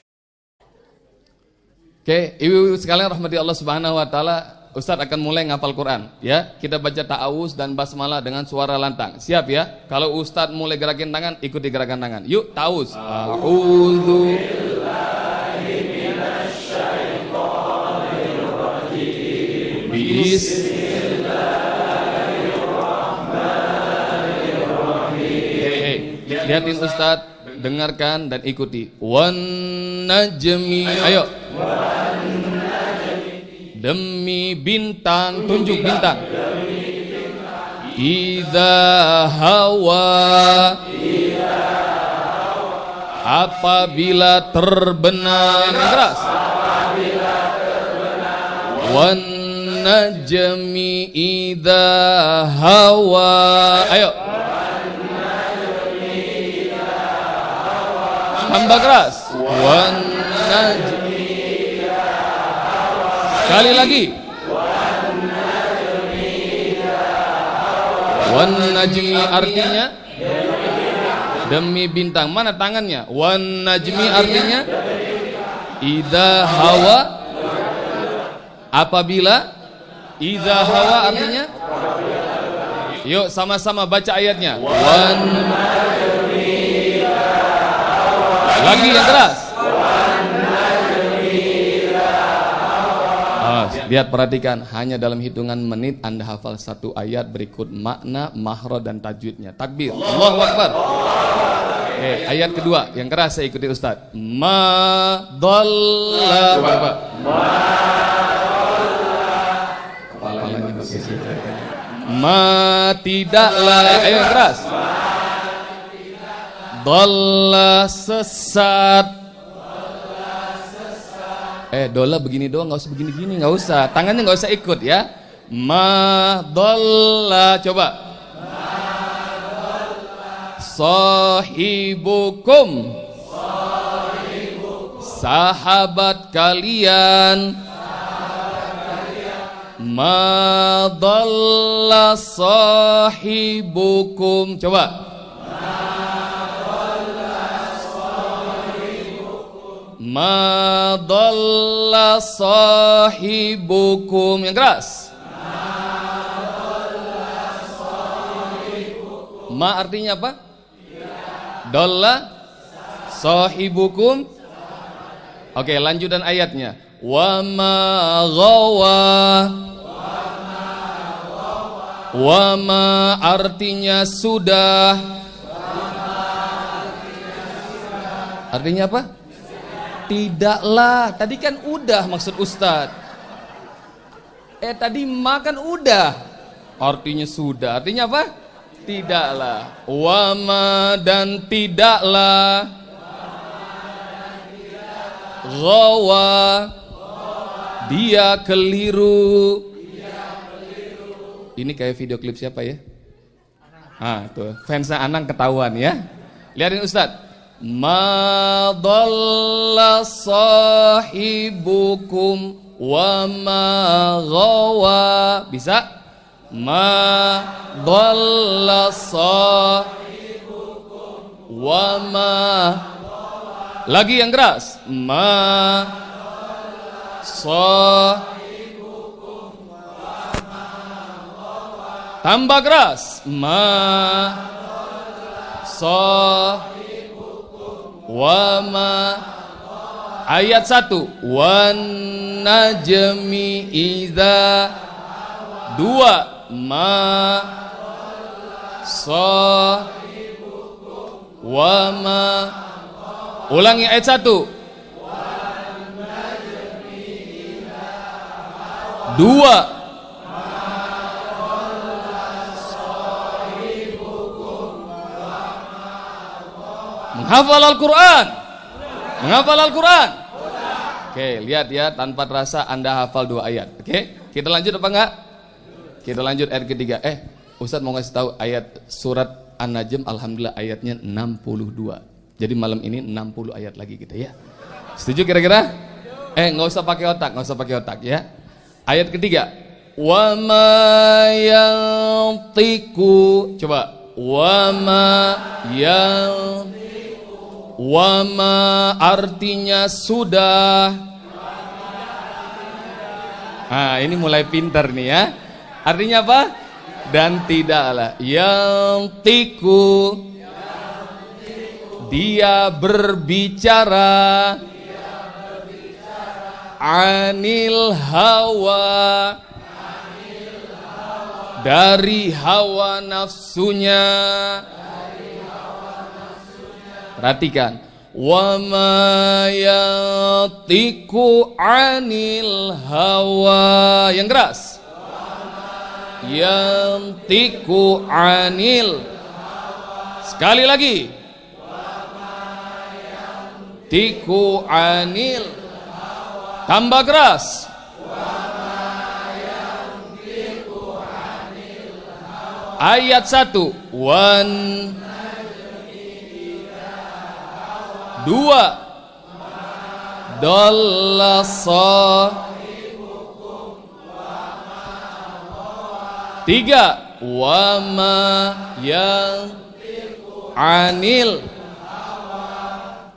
Oke, ibu-ibu sekalian rahmati Allah Subhanahu wa taala, Ustaz akan mulai ngapal Quran, ya. Kita baca ta'awuz dan basmalah dengan suara lantang. Siap ya? Kalau Ustaz mulai gerakin tangan, ikuti gerakan tangan. Yuk, ta'awuz. A'udzu Bis Lihatin Ustaz, dengarkan dan ikuti. Wan najmi. Ayo. Demi bintang, tunjuk bintang. Iza hawa apabila terbenam keras wan najmi idza hawa ayo hamba keras. Wan sekali lagi. Wan najmi artinya demi bintang. Mana tangannya? Wan najmi artinya ida hawa. Apabila ida hawa artinya yuk sama-sama baca ayatnya. Wan lagi yang keras. Oh, lihat perhatikan hanya dalam hitungan menit Anda hafal satu ayat berikut makna, mahro dan tajwidnya. Takbir. Allahu Akbar. Oke, ayat kedua yang keras saya ikuti Ustaz. Ma dhalla. Coba, coba. Ma Ma tidaklah. Ayo yang keras. Dolla sesat. Eh, dola begini doang, nggak usah begini-gini, nggak usah. Tangannya nggak usah ikut ya. Ma dolla, coba. Sahibukum. Sahabat kalian. Dolla sahibukum. Coba. Dhalla sahibukum yang keras. Ma artinya apa? Dhalla sahibukum. Oke, lanjutan ayatnya. Wa ma ghawa. Wa ma artinya sudah. Artinya apa? Tidaklah, tadi kan udah maksud Ustadz. Eh tadi makan udah. Artinya sudah. Artinya apa? Tidaklah. Wama dan tidaklah. Gawa. Dia keliru. Ini kayak video klip siapa ya? Ah, tuh. Fansnya Anang ketahuan ya. Lihatin Ustaz. Ma dhalla sahibukum wa ma ghawa. Bisa? Ma dhalla sahibukum wa ma lagi yang keras. Ma so Tambah keras. Ma so wa ma Ayat satu. Wan najmi idza. Dua. Ma. So wa ma Ulangi ayat satu. Dua. Menghafal Al-Quran. Menghafal Al-Quran. Oke, lihat ya, tanpa terasa Anda hafal dua ayat. Oke, kita lanjut apa enggak? Kita lanjut ayat ketiga. Eh, Ustadz mau ngasih tahu ayat surat An-Najm Alhamdulillah ayatnya 62. Jadi malam ini 60 ayat lagi kita ya. Setuju kira-kira? Eh nggak usah pakai otak, nggak usah pakai otak ya. Ayat ketiga. Wa ma yantiku. Coba. Wa ma Wa ma artinya sudah. Nah, ini mulai pintar nih ya. Artinya apa? Dan tidaklah yang tiku dia berbicara anil hawa dari hawa nafsunya perhatikan. Wa ma yatiku anil hawa. Yang keras. Yang tiku anil sekali lagi. Tiku anil tambah keras. Ayat satu. Wan dua dolasa tiga wama yang anil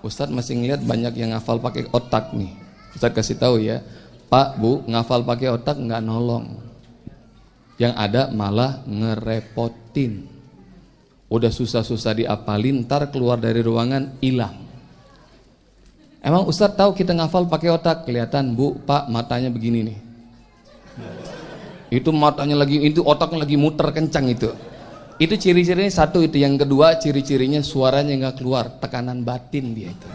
Ustadz masih ngeliat banyak yang ngafal pakai otak nih. Ustadz kasih tahu ya, Pak Bu ngafal pakai otak nggak nolong. Yang ada malah ngerepotin. Udah susah-susah diapalin, ntar keluar dari ruangan hilang. Emang Ustadz tahu kita ngafal pakai otak, kelihatan Bu, Pak matanya begini nih. Itu matanya lagi, itu otaknya lagi muter kencang itu. Itu ciri-cirinya satu itu, yang kedua ciri-cirinya suaranya nggak keluar, tekanan batin dia itu.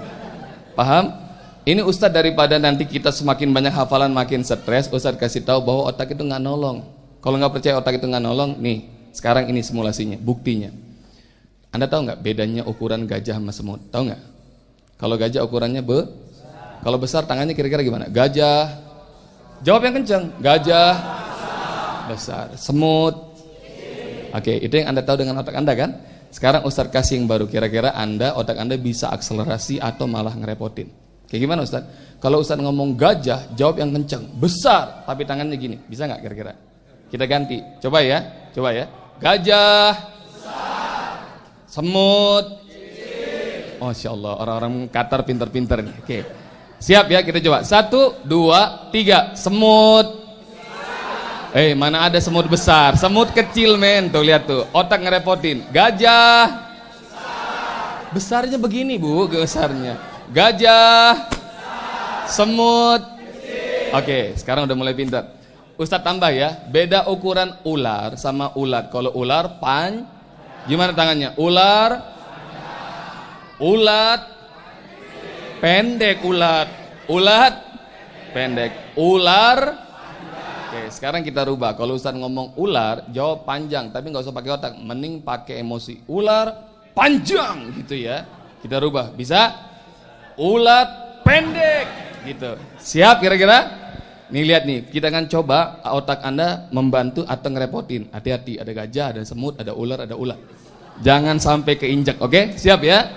Paham? Ini Ustadz daripada nanti kita semakin banyak hafalan makin stres, Ustadz kasih tahu bahwa otak itu nggak nolong. Kalau nggak percaya otak itu nggak nolong, nih sekarang ini simulasinya, buktinya. Anda tahu nggak bedanya ukuran gajah sama semut? Tahu nggak? Kalau gajah ukurannya be, kalau besar tangannya kira-kira gimana? Gajah. Jawab yang kencang. Gajah besar. Semut Oke, itu yang Anda tahu dengan otak Anda kan? Sekarang Ustaz kasih yang baru. Kira-kira Anda, otak Anda bisa akselerasi atau malah ngerepotin. Kayak gimana Ustaz? Kalau Ustaz ngomong gajah, jawab yang kenceng. Besar, tapi tangannya gini. Bisa nggak kira-kira? Kita ganti. Coba ya, coba ya. Gajah. Besar. Semut. Masya Allah, orang-orang Qatar pinter-pinter nih. Oke. Siap ya, kita coba. Satu, dua, tiga. Semut. Eh, mana ada semut besar? Semut kecil, men. Tuh lihat tuh, otak ngerepotin. Gajah. Besar. Besarnya begini, Bu, besarnya. Gajah. Semut. Kecil. Oke, sekarang udah mulai pintar. Ustadz tambah ya, beda ukuran ular sama ulat. Kalau ular pan, gimana tangannya? Ular, ulat, pendek ulat, ulat, pendek, ular, Oke, sekarang kita rubah. Kalau Ustaz ngomong ular, jawab panjang, tapi nggak usah pakai otak. Mending pakai emosi. Ular panjang gitu ya. Kita rubah. Bisa? Ulat pendek gitu. Siap kira-kira? Nih lihat nih, kita akan coba otak Anda membantu atau ngerepotin. Hati-hati, ada gajah, ada semut, ada ular, ada ular. Jangan sampai keinjak, oke? Siap ya?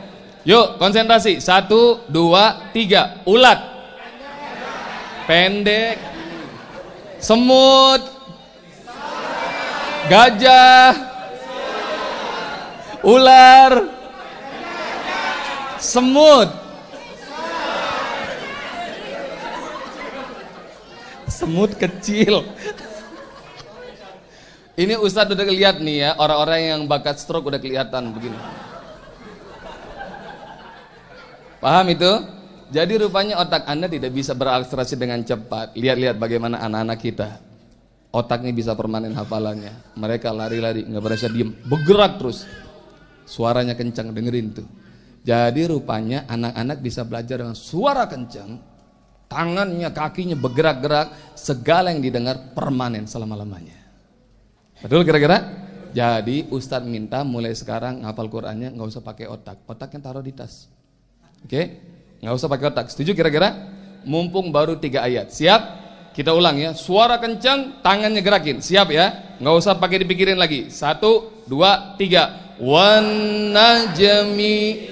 Yuk, konsentrasi. Satu, dua, tiga. Ulat. Pendek. Semut. Gajah. Ular. Semut. semut kecil. Ini Ustadz udah lihat nih ya, orang-orang yang bakat stroke udah kelihatan begini. Paham itu? Jadi rupanya otak Anda tidak bisa berakselerasi dengan cepat. Lihat-lihat bagaimana anak-anak kita. Otaknya bisa permanen hafalannya. Mereka lari-lari, nggak berasa diem, bergerak terus. Suaranya kencang, dengerin tuh. Jadi rupanya anak-anak bisa belajar dengan suara kencang, tangannya, kakinya bergerak-gerak, segala yang didengar permanen selama-lamanya. Betul kira-kira? Jadi Ustadz minta mulai sekarang ngapal Qurannya nggak usah pakai otak, otaknya taruh di tas. Oke? Okay? Nggak usah pakai otak. Setuju kira-kira? Mumpung baru tiga ayat. Siap? Kita ulang ya. Suara kencang, tangannya gerakin. Siap ya? Nggak usah pakai dipikirin lagi. Satu, dua, tiga. Wan najmi.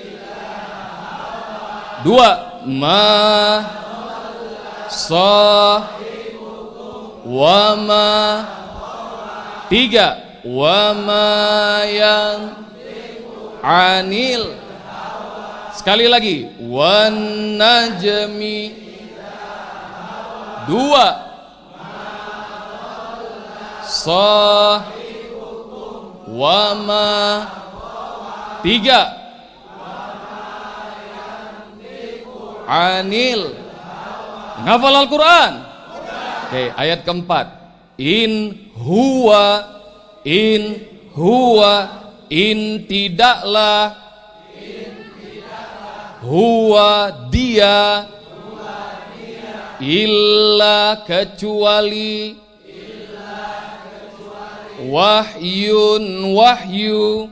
Dua. Ma wama tiga wama yang anil sekali lagi. Wan najmi. Dua. So wama. Tiga. Anil. Ngafal Al-Quran? Oke, ayat keempat. In huwa, in huwa, in tidaklah, huwa dia, illa kecuali, wahyun wahyu,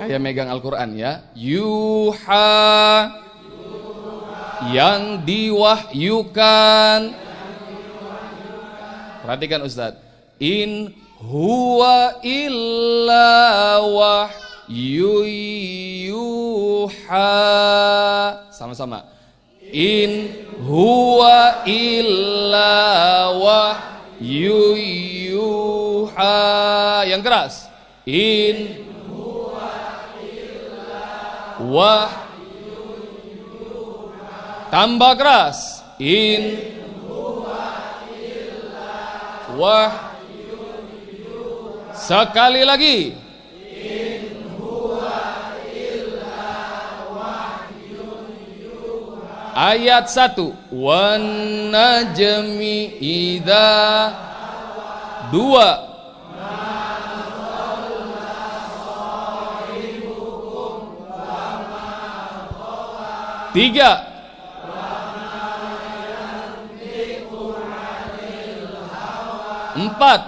kayak megang Al-Quran ya, yuha, yang diwahyukan. Perhatikan Ustaz. In huwa illa wahyu yuha. Sama-sama. In huwa illa wahyu yuha. Yang keras. In huwa illa wahyu Tambah keras. In wah Sekali lagi. Ayat 1 Wan najmi idza Dua Tiga Empat.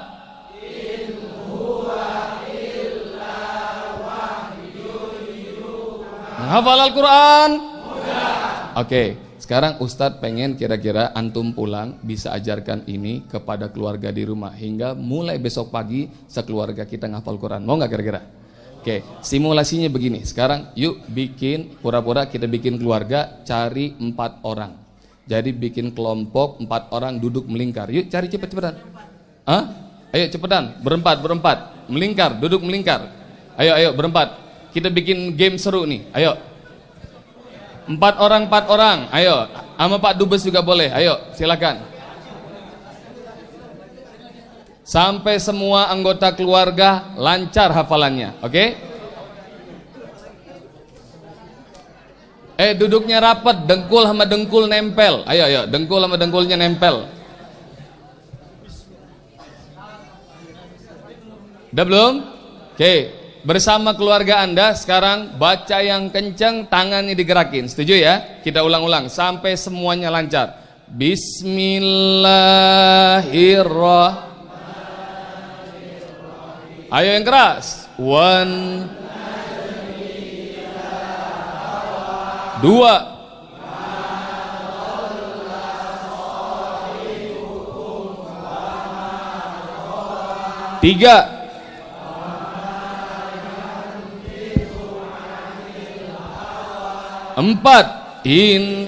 Menghafal Al-Quran? Oke, sekarang Ustadz pengen kira-kira antum pulang bisa ajarkan ini kepada keluarga di rumah hingga mulai besok pagi sekeluarga kita ngafal Quran. Mau nggak kira-kira? Oke, simulasinya begini. Sekarang yuk bikin pura-pura kita bikin keluarga cari empat orang. Jadi bikin kelompok empat orang duduk melingkar. Yuk cari cepet-cepetan. Hah? Ayo cepetan, berempat, berempat, melingkar, duduk melingkar. Ayo, ayo berempat. Kita bikin game seru nih. Ayo. Empat orang, empat orang. Ayo, sama Pak Dubes juga boleh. Ayo, silakan. Sampai semua anggota keluarga lancar hafalannya, oke? Okay? Eh duduknya rapat, dengkul sama dengkul nempel. Ayo, ayo, dengkul sama dengkulnya nempel. Udah belum? Oke, bersama keluarga Anda sekarang baca yang kencang, tangannya digerakin. Setuju ya? Kita ulang-ulang sampai semuanya lancar. Bismillahirrahmanirrahim. Ayo yang keras. One. Dua. Tiga. Empat. In.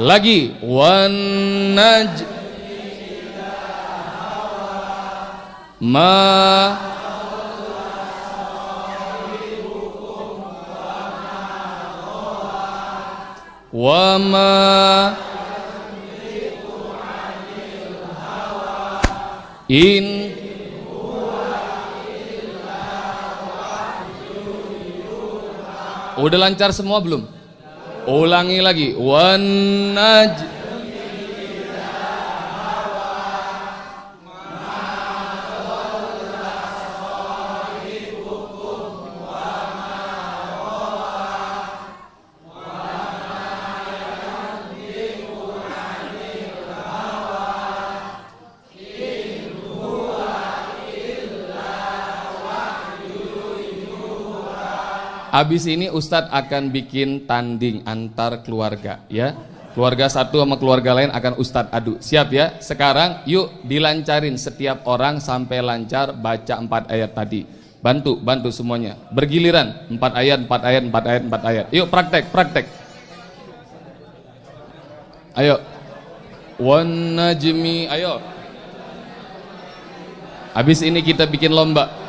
Lagi. Wan naj. Ma. Wa ma. In. Udah lancar semua belum? Ulangi lagi. Wan Habis ini Ustadz akan bikin tanding antar keluarga ya. Keluarga satu sama keluarga lain akan Ustadz adu. Siap ya? Sekarang yuk dilancarin setiap orang sampai lancar baca empat ayat tadi. Bantu, bantu semuanya. Bergiliran, empat ayat, empat ayat, empat ayat, empat ayat. Yuk praktek, praktek. Ayo. Wan najmi, ayo. Habis ini kita bikin lomba.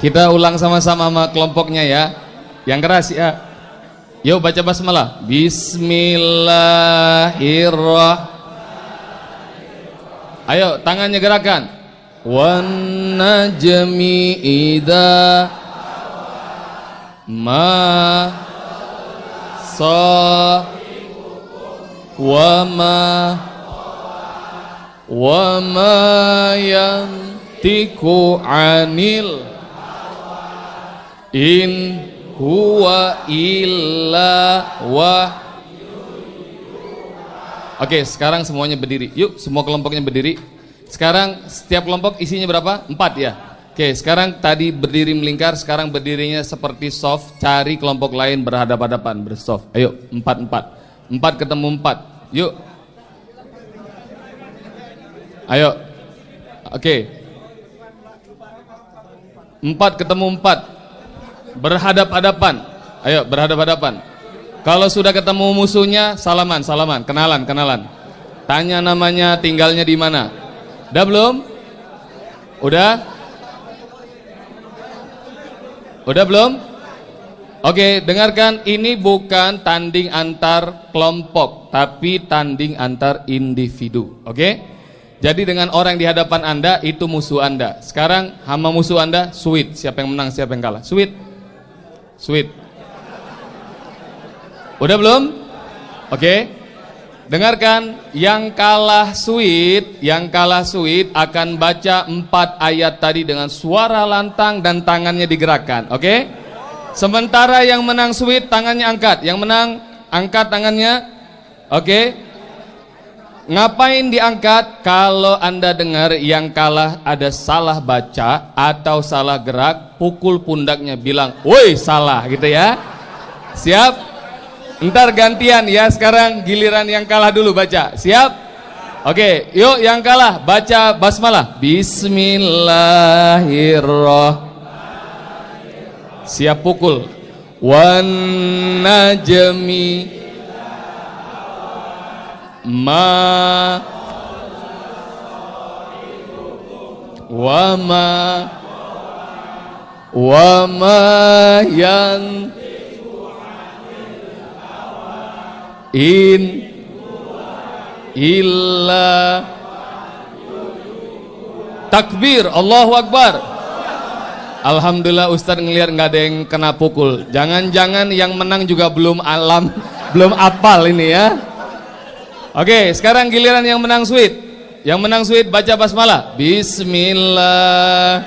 Kita ulang sama-sama sama kelompoknya ya. Yang keras ya. Yuk baca basmalah. Bismillahirrahmanirrahim. Ayo tangannya gerakan. Wan najmi idza ma sa wa ma wa ma yantiku anil In huwa illa wa Oke, sekarang semuanya berdiri. Yuk, semua kelompoknya berdiri. Sekarang setiap kelompok isinya berapa? Empat ya. Oke, sekarang tadi berdiri melingkar, sekarang berdirinya seperti soft, cari kelompok lain berhadapan-hadapan, bersoft. Ayo, empat empat, empat ketemu empat. Yuk. Ayo. Oke. Empat ketemu empat, berhadap-hadapan. Ayo, berhadap-hadapan. Kalau sudah ketemu musuhnya, salaman, salaman, kenalan, kenalan. Tanya namanya, tinggalnya di mana. Udah belum? Udah? Udah belum? Oke, dengarkan ini bukan tanding antar kelompok, tapi tanding antar individu. Oke? Jadi dengan orang di hadapan Anda itu musuh Anda. Sekarang hama musuh Anda sweet. Siapa yang menang, siapa yang kalah? Sweet. Sweet. Udah belum? Oke. Dengarkan, yang kalah sweet, yang kalah sweet akan baca empat ayat tadi dengan suara lantang dan tangannya digerakkan. Oke? Sementara yang menang sweet tangannya angkat, yang menang angkat tangannya. Oke? Ngapain diangkat? Kalau Anda dengar yang kalah ada salah baca atau salah gerak, pukul pundaknya bilang, "Woi, salah." gitu ya. Siap? Ntar gantian ya, sekarang giliran yang kalah dulu baca. Siap? Oke, yuk yang kalah baca basmalah. Bismillahirrahmanirrahim. Siap pukul. Wan najmi ma wa ma wa ma yang in illa takbir Allahu Akbar. Alhamdulillah Ustadz ngelihat nggak ada yang kena pukul. Jangan-jangan yang menang juga belum alam belum apal ini ya Oke sekarang giliran yang menang sweet. Yang menang sweet baca basmalah. Bismillah.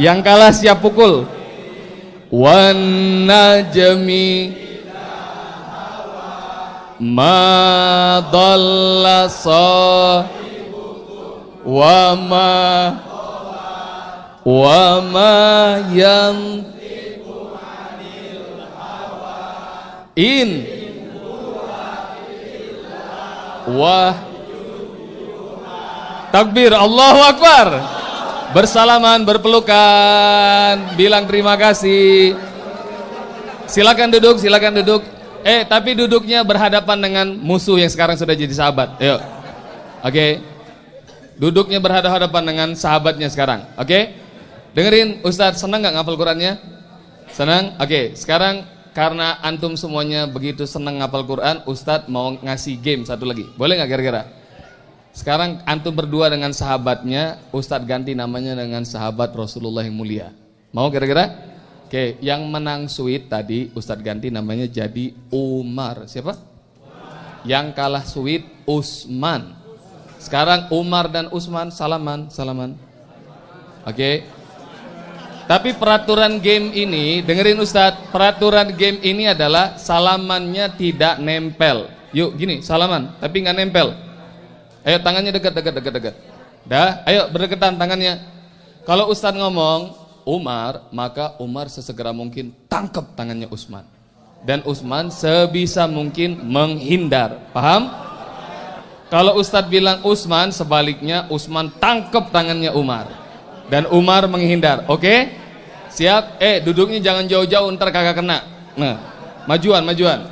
Yang kalah siap pukul. Wan najmi ma dhalla wa ma wa ma yang in wa takbir Allahu Akbar bersalaman berpelukan bilang terima kasih silakan duduk silakan duduk Eh, tapi duduknya berhadapan dengan musuh yang sekarang sudah jadi sahabat. Ayo. Oke. Okay. Duduknya berhadapan dengan sahabatnya sekarang. Oke. Okay? Dengerin Ustadz, senang gak ngapal Qurannya? Senang? Oke, okay. sekarang karena antum semuanya begitu senang ngapal Quran, Ustadz mau ngasih game satu lagi. Boleh nggak kira-kira? Sekarang antum berdua dengan sahabatnya, Ustadz ganti namanya dengan sahabat Rasulullah yang mulia. Mau kira-kira? Oke, yang menang sweet tadi Ustadz ganti namanya jadi Umar. Siapa? Yang kalah sweet Usman. Sekarang Umar dan Usman salaman, salaman. Oke. Tapi peraturan game ini, dengerin Ustadz, peraturan game ini adalah salamannya tidak nempel. Yuk gini, salaman, tapi nggak nempel. Ayo tangannya dekat, dekat, dekat, dekat. Dah, ayo berdekatan tangannya. Kalau Ustadz ngomong, Umar, maka Umar sesegera mungkin tangkap tangannya Utsman. Dan Utsman sebisa mungkin menghindar. Paham? Kalau Ustadz bilang Utsman, sebaliknya Utsman tangkap tangannya Umar. Dan Umar menghindar. Oke? Siap? Eh, duduknya jangan jauh-jauh ntar kagak kena. Nah, majuan, majuan.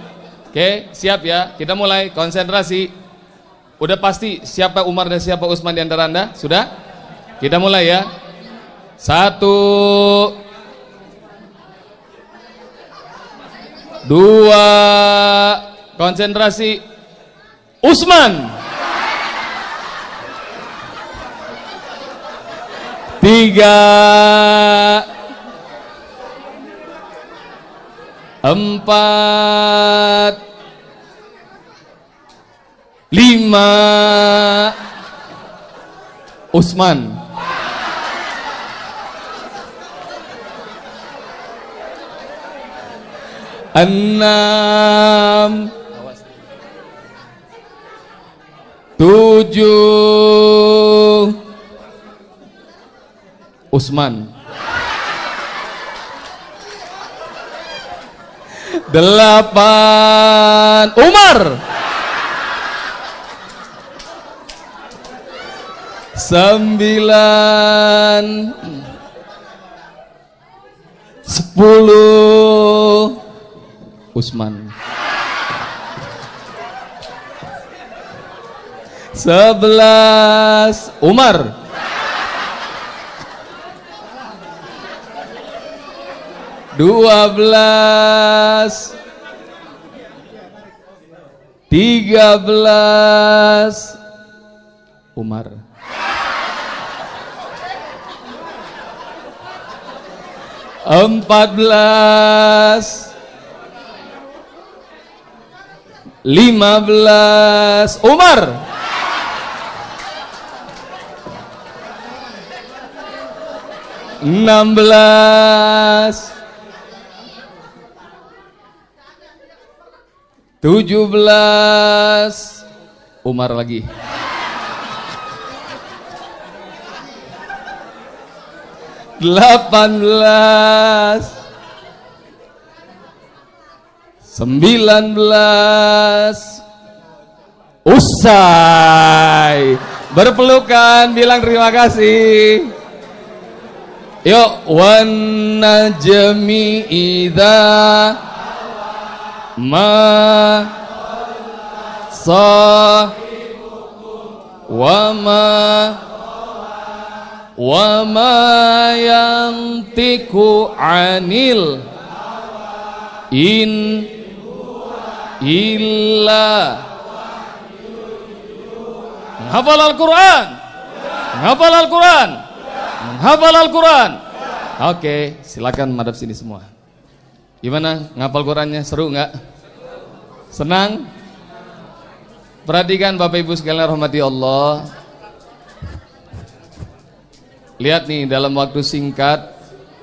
Oke, siap ya. Kita mulai konsentrasi. Udah pasti siapa Umar dan siapa Utsman di antara Anda? Sudah? Kita mulai ya. Satu Dua Konsentrasi Usman Tiga. Empat. Lima. Usman. Enam. Tujuh Usman. Delapan. Umar. Sembilan. Sepuluh. Usman. Sebelas. Umar Dua belas. Tiga belas. Umar. Empat belas. Lima belas. Umar. Enam belas Tujuh belas. Umar lagi. Delapan belas, sembilan belas, usai. Berpelukan bilang terima kasih. Yuk, wan najmi ma sa wa ma wa ma yantiku anil in illa hafal Al-Quran. Hafal Al-Quran. Hafal Al-Quran. Oke silakan madap sini semua gimana? Ngapal Qurannya? Seru nggak? Senang? Perhatikan Bapak Ibu sekalian rahmati Allah. Lihat nih dalam waktu singkat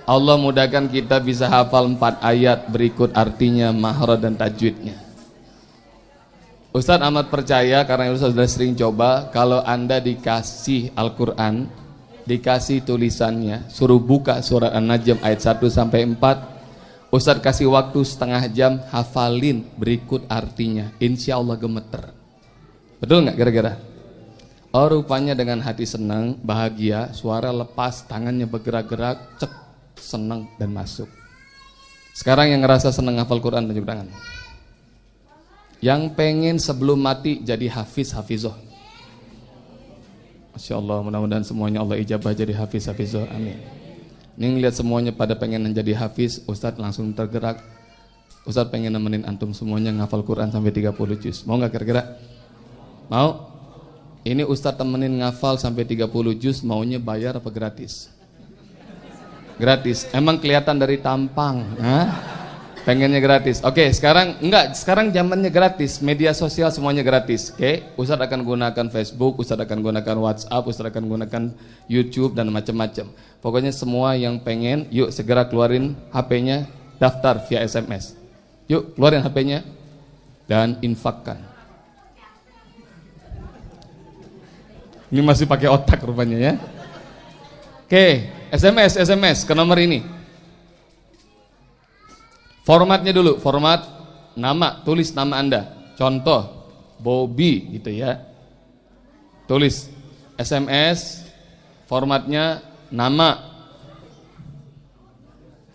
Allah mudahkan kita bisa hafal empat ayat berikut artinya mahrad dan tajwidnya. Ustadz amat percaya karena Ustadz sudah sering coba kalau Anda dikasih Al-Quran dikasih tulisannya suruh buka surat An-Najm ayat 1 sampai 4 Ustadz kasih waktu setengah jam hafalin berikut artinya insya Allah gemeter betul nggak kira-kira Oh rupanya dengan hati senang, bahagia, suara lepas, tangannya bergerak-gerak, cek, senang dan masuk. Sekarang yang ngerasa senang hafal Quran tunjuk tangan. Yang pengen sebelum mati jadi hafiz hafizoh. Masya Allah mudah-mudahan semuanya Allah ijabah jadi hafiz hafizoh. Amin. Ini ngeliat semuanya pada pengen menjadi hafiz, Ustadz langsung tergerak. Ustadz pengen nemenin antum semuanya ngafal Quran sampai 30 juz. Mau nggak kira-kira? Mau? Ini Ustadz temenin ngafal sampai 30 juz maunya bayar apa gratis? Gratis. Emang kelihatan dari tampang. Hah? Pengennya gratis. Oke, sekarang enggak, sekarang zamannya gratis. Media sosial semuanya gratis. Oke, Ustadz akan gunakan Facebook, Ustadz akan gunakan WhatsApp, Ustadz akan gunakan YouTube dan macam-macam. Pokoknya semua yang pengen, yuk segera keluarin HP-nya, daftar via SMS. Yuk, keluarin HP-nya dan infakkan. Ini masih pakai otak rupanya ya. Oke, SMS, SMS ke nomor ini. Formatnya dulu, format nama, tulis nama Anda. Contoh, Bobby gitu ya. Tulis SMS, formatnya nama.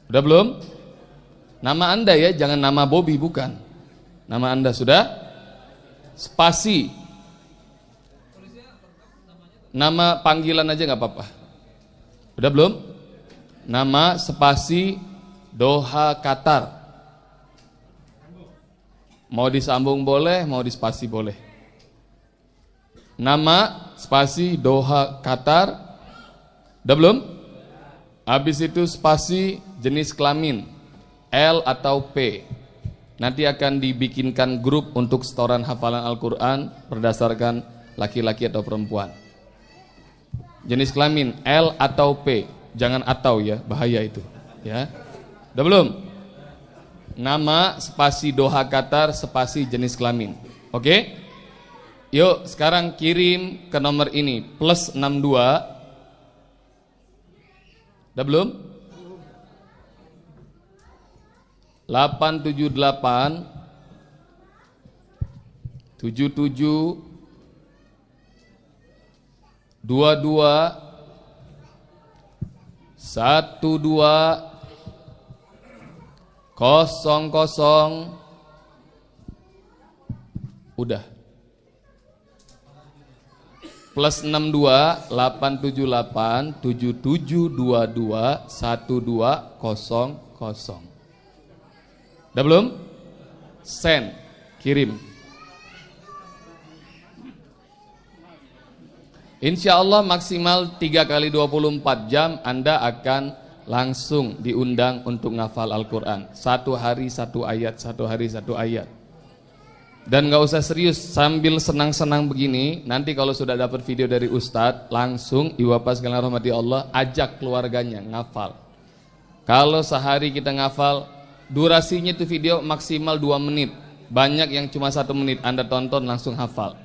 Udah belum? Nama Anda ya, jangan nama Bobby bukan. Nama Anda sudah? Spasi, Nama panggilan aja nggak apa-apa. Udah belum? Nama spasi Doha Qatar. Mau disambung boleh, mau dispasi boleh. Nama spasi Doha Qatar. Udah belum? Habis itu spasi jenis kelamin L atau P. Nanti akan dibikinkan grup untuk setoran hafalan Al-Quran berdasarkan laki-laki atau perempuan. Jenis kelamin L atau P. Jangan atau ya, bahaya itu. Ya. Udah belum? Nama spasi Doha Qatar spasi jenis kelamin. Oke? Yuk, sekarang kirim ke nomor ini plus 62 Udah belum? 878 77 22 12 kosong kosong udah. Plus 62 878 7722 1200 udah belum? Send kirim. Insya Allah maksimal 3 kali 24 jam Anda akan langsung diundang untuk ngafal Al-Quran. Satu hari satu ayat, satu hari satu ayat. Dan gak usah serius sambil senang-senang begini Nanti kalau sudah dapat video dari Ustadz Langsung iwapas kalian rahmati Allah Ajak keluarganya ngafal. Kalau sehari kita ngafal Durasinya itu video maksimal 2 menit. Banyak yang cuma satu menit. Anda tonton langsung hafal.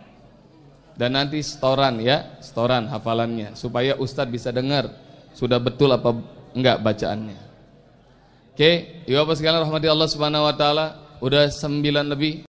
Dan nanti setoran ya, setoran hafalannya supaya ustadz bisa dengar sudah betul apa enggak bacaannya. Oke, okay. Ibu Bapak sekalian rahmati Allah Subhanahu wa taala, udah 9 lebih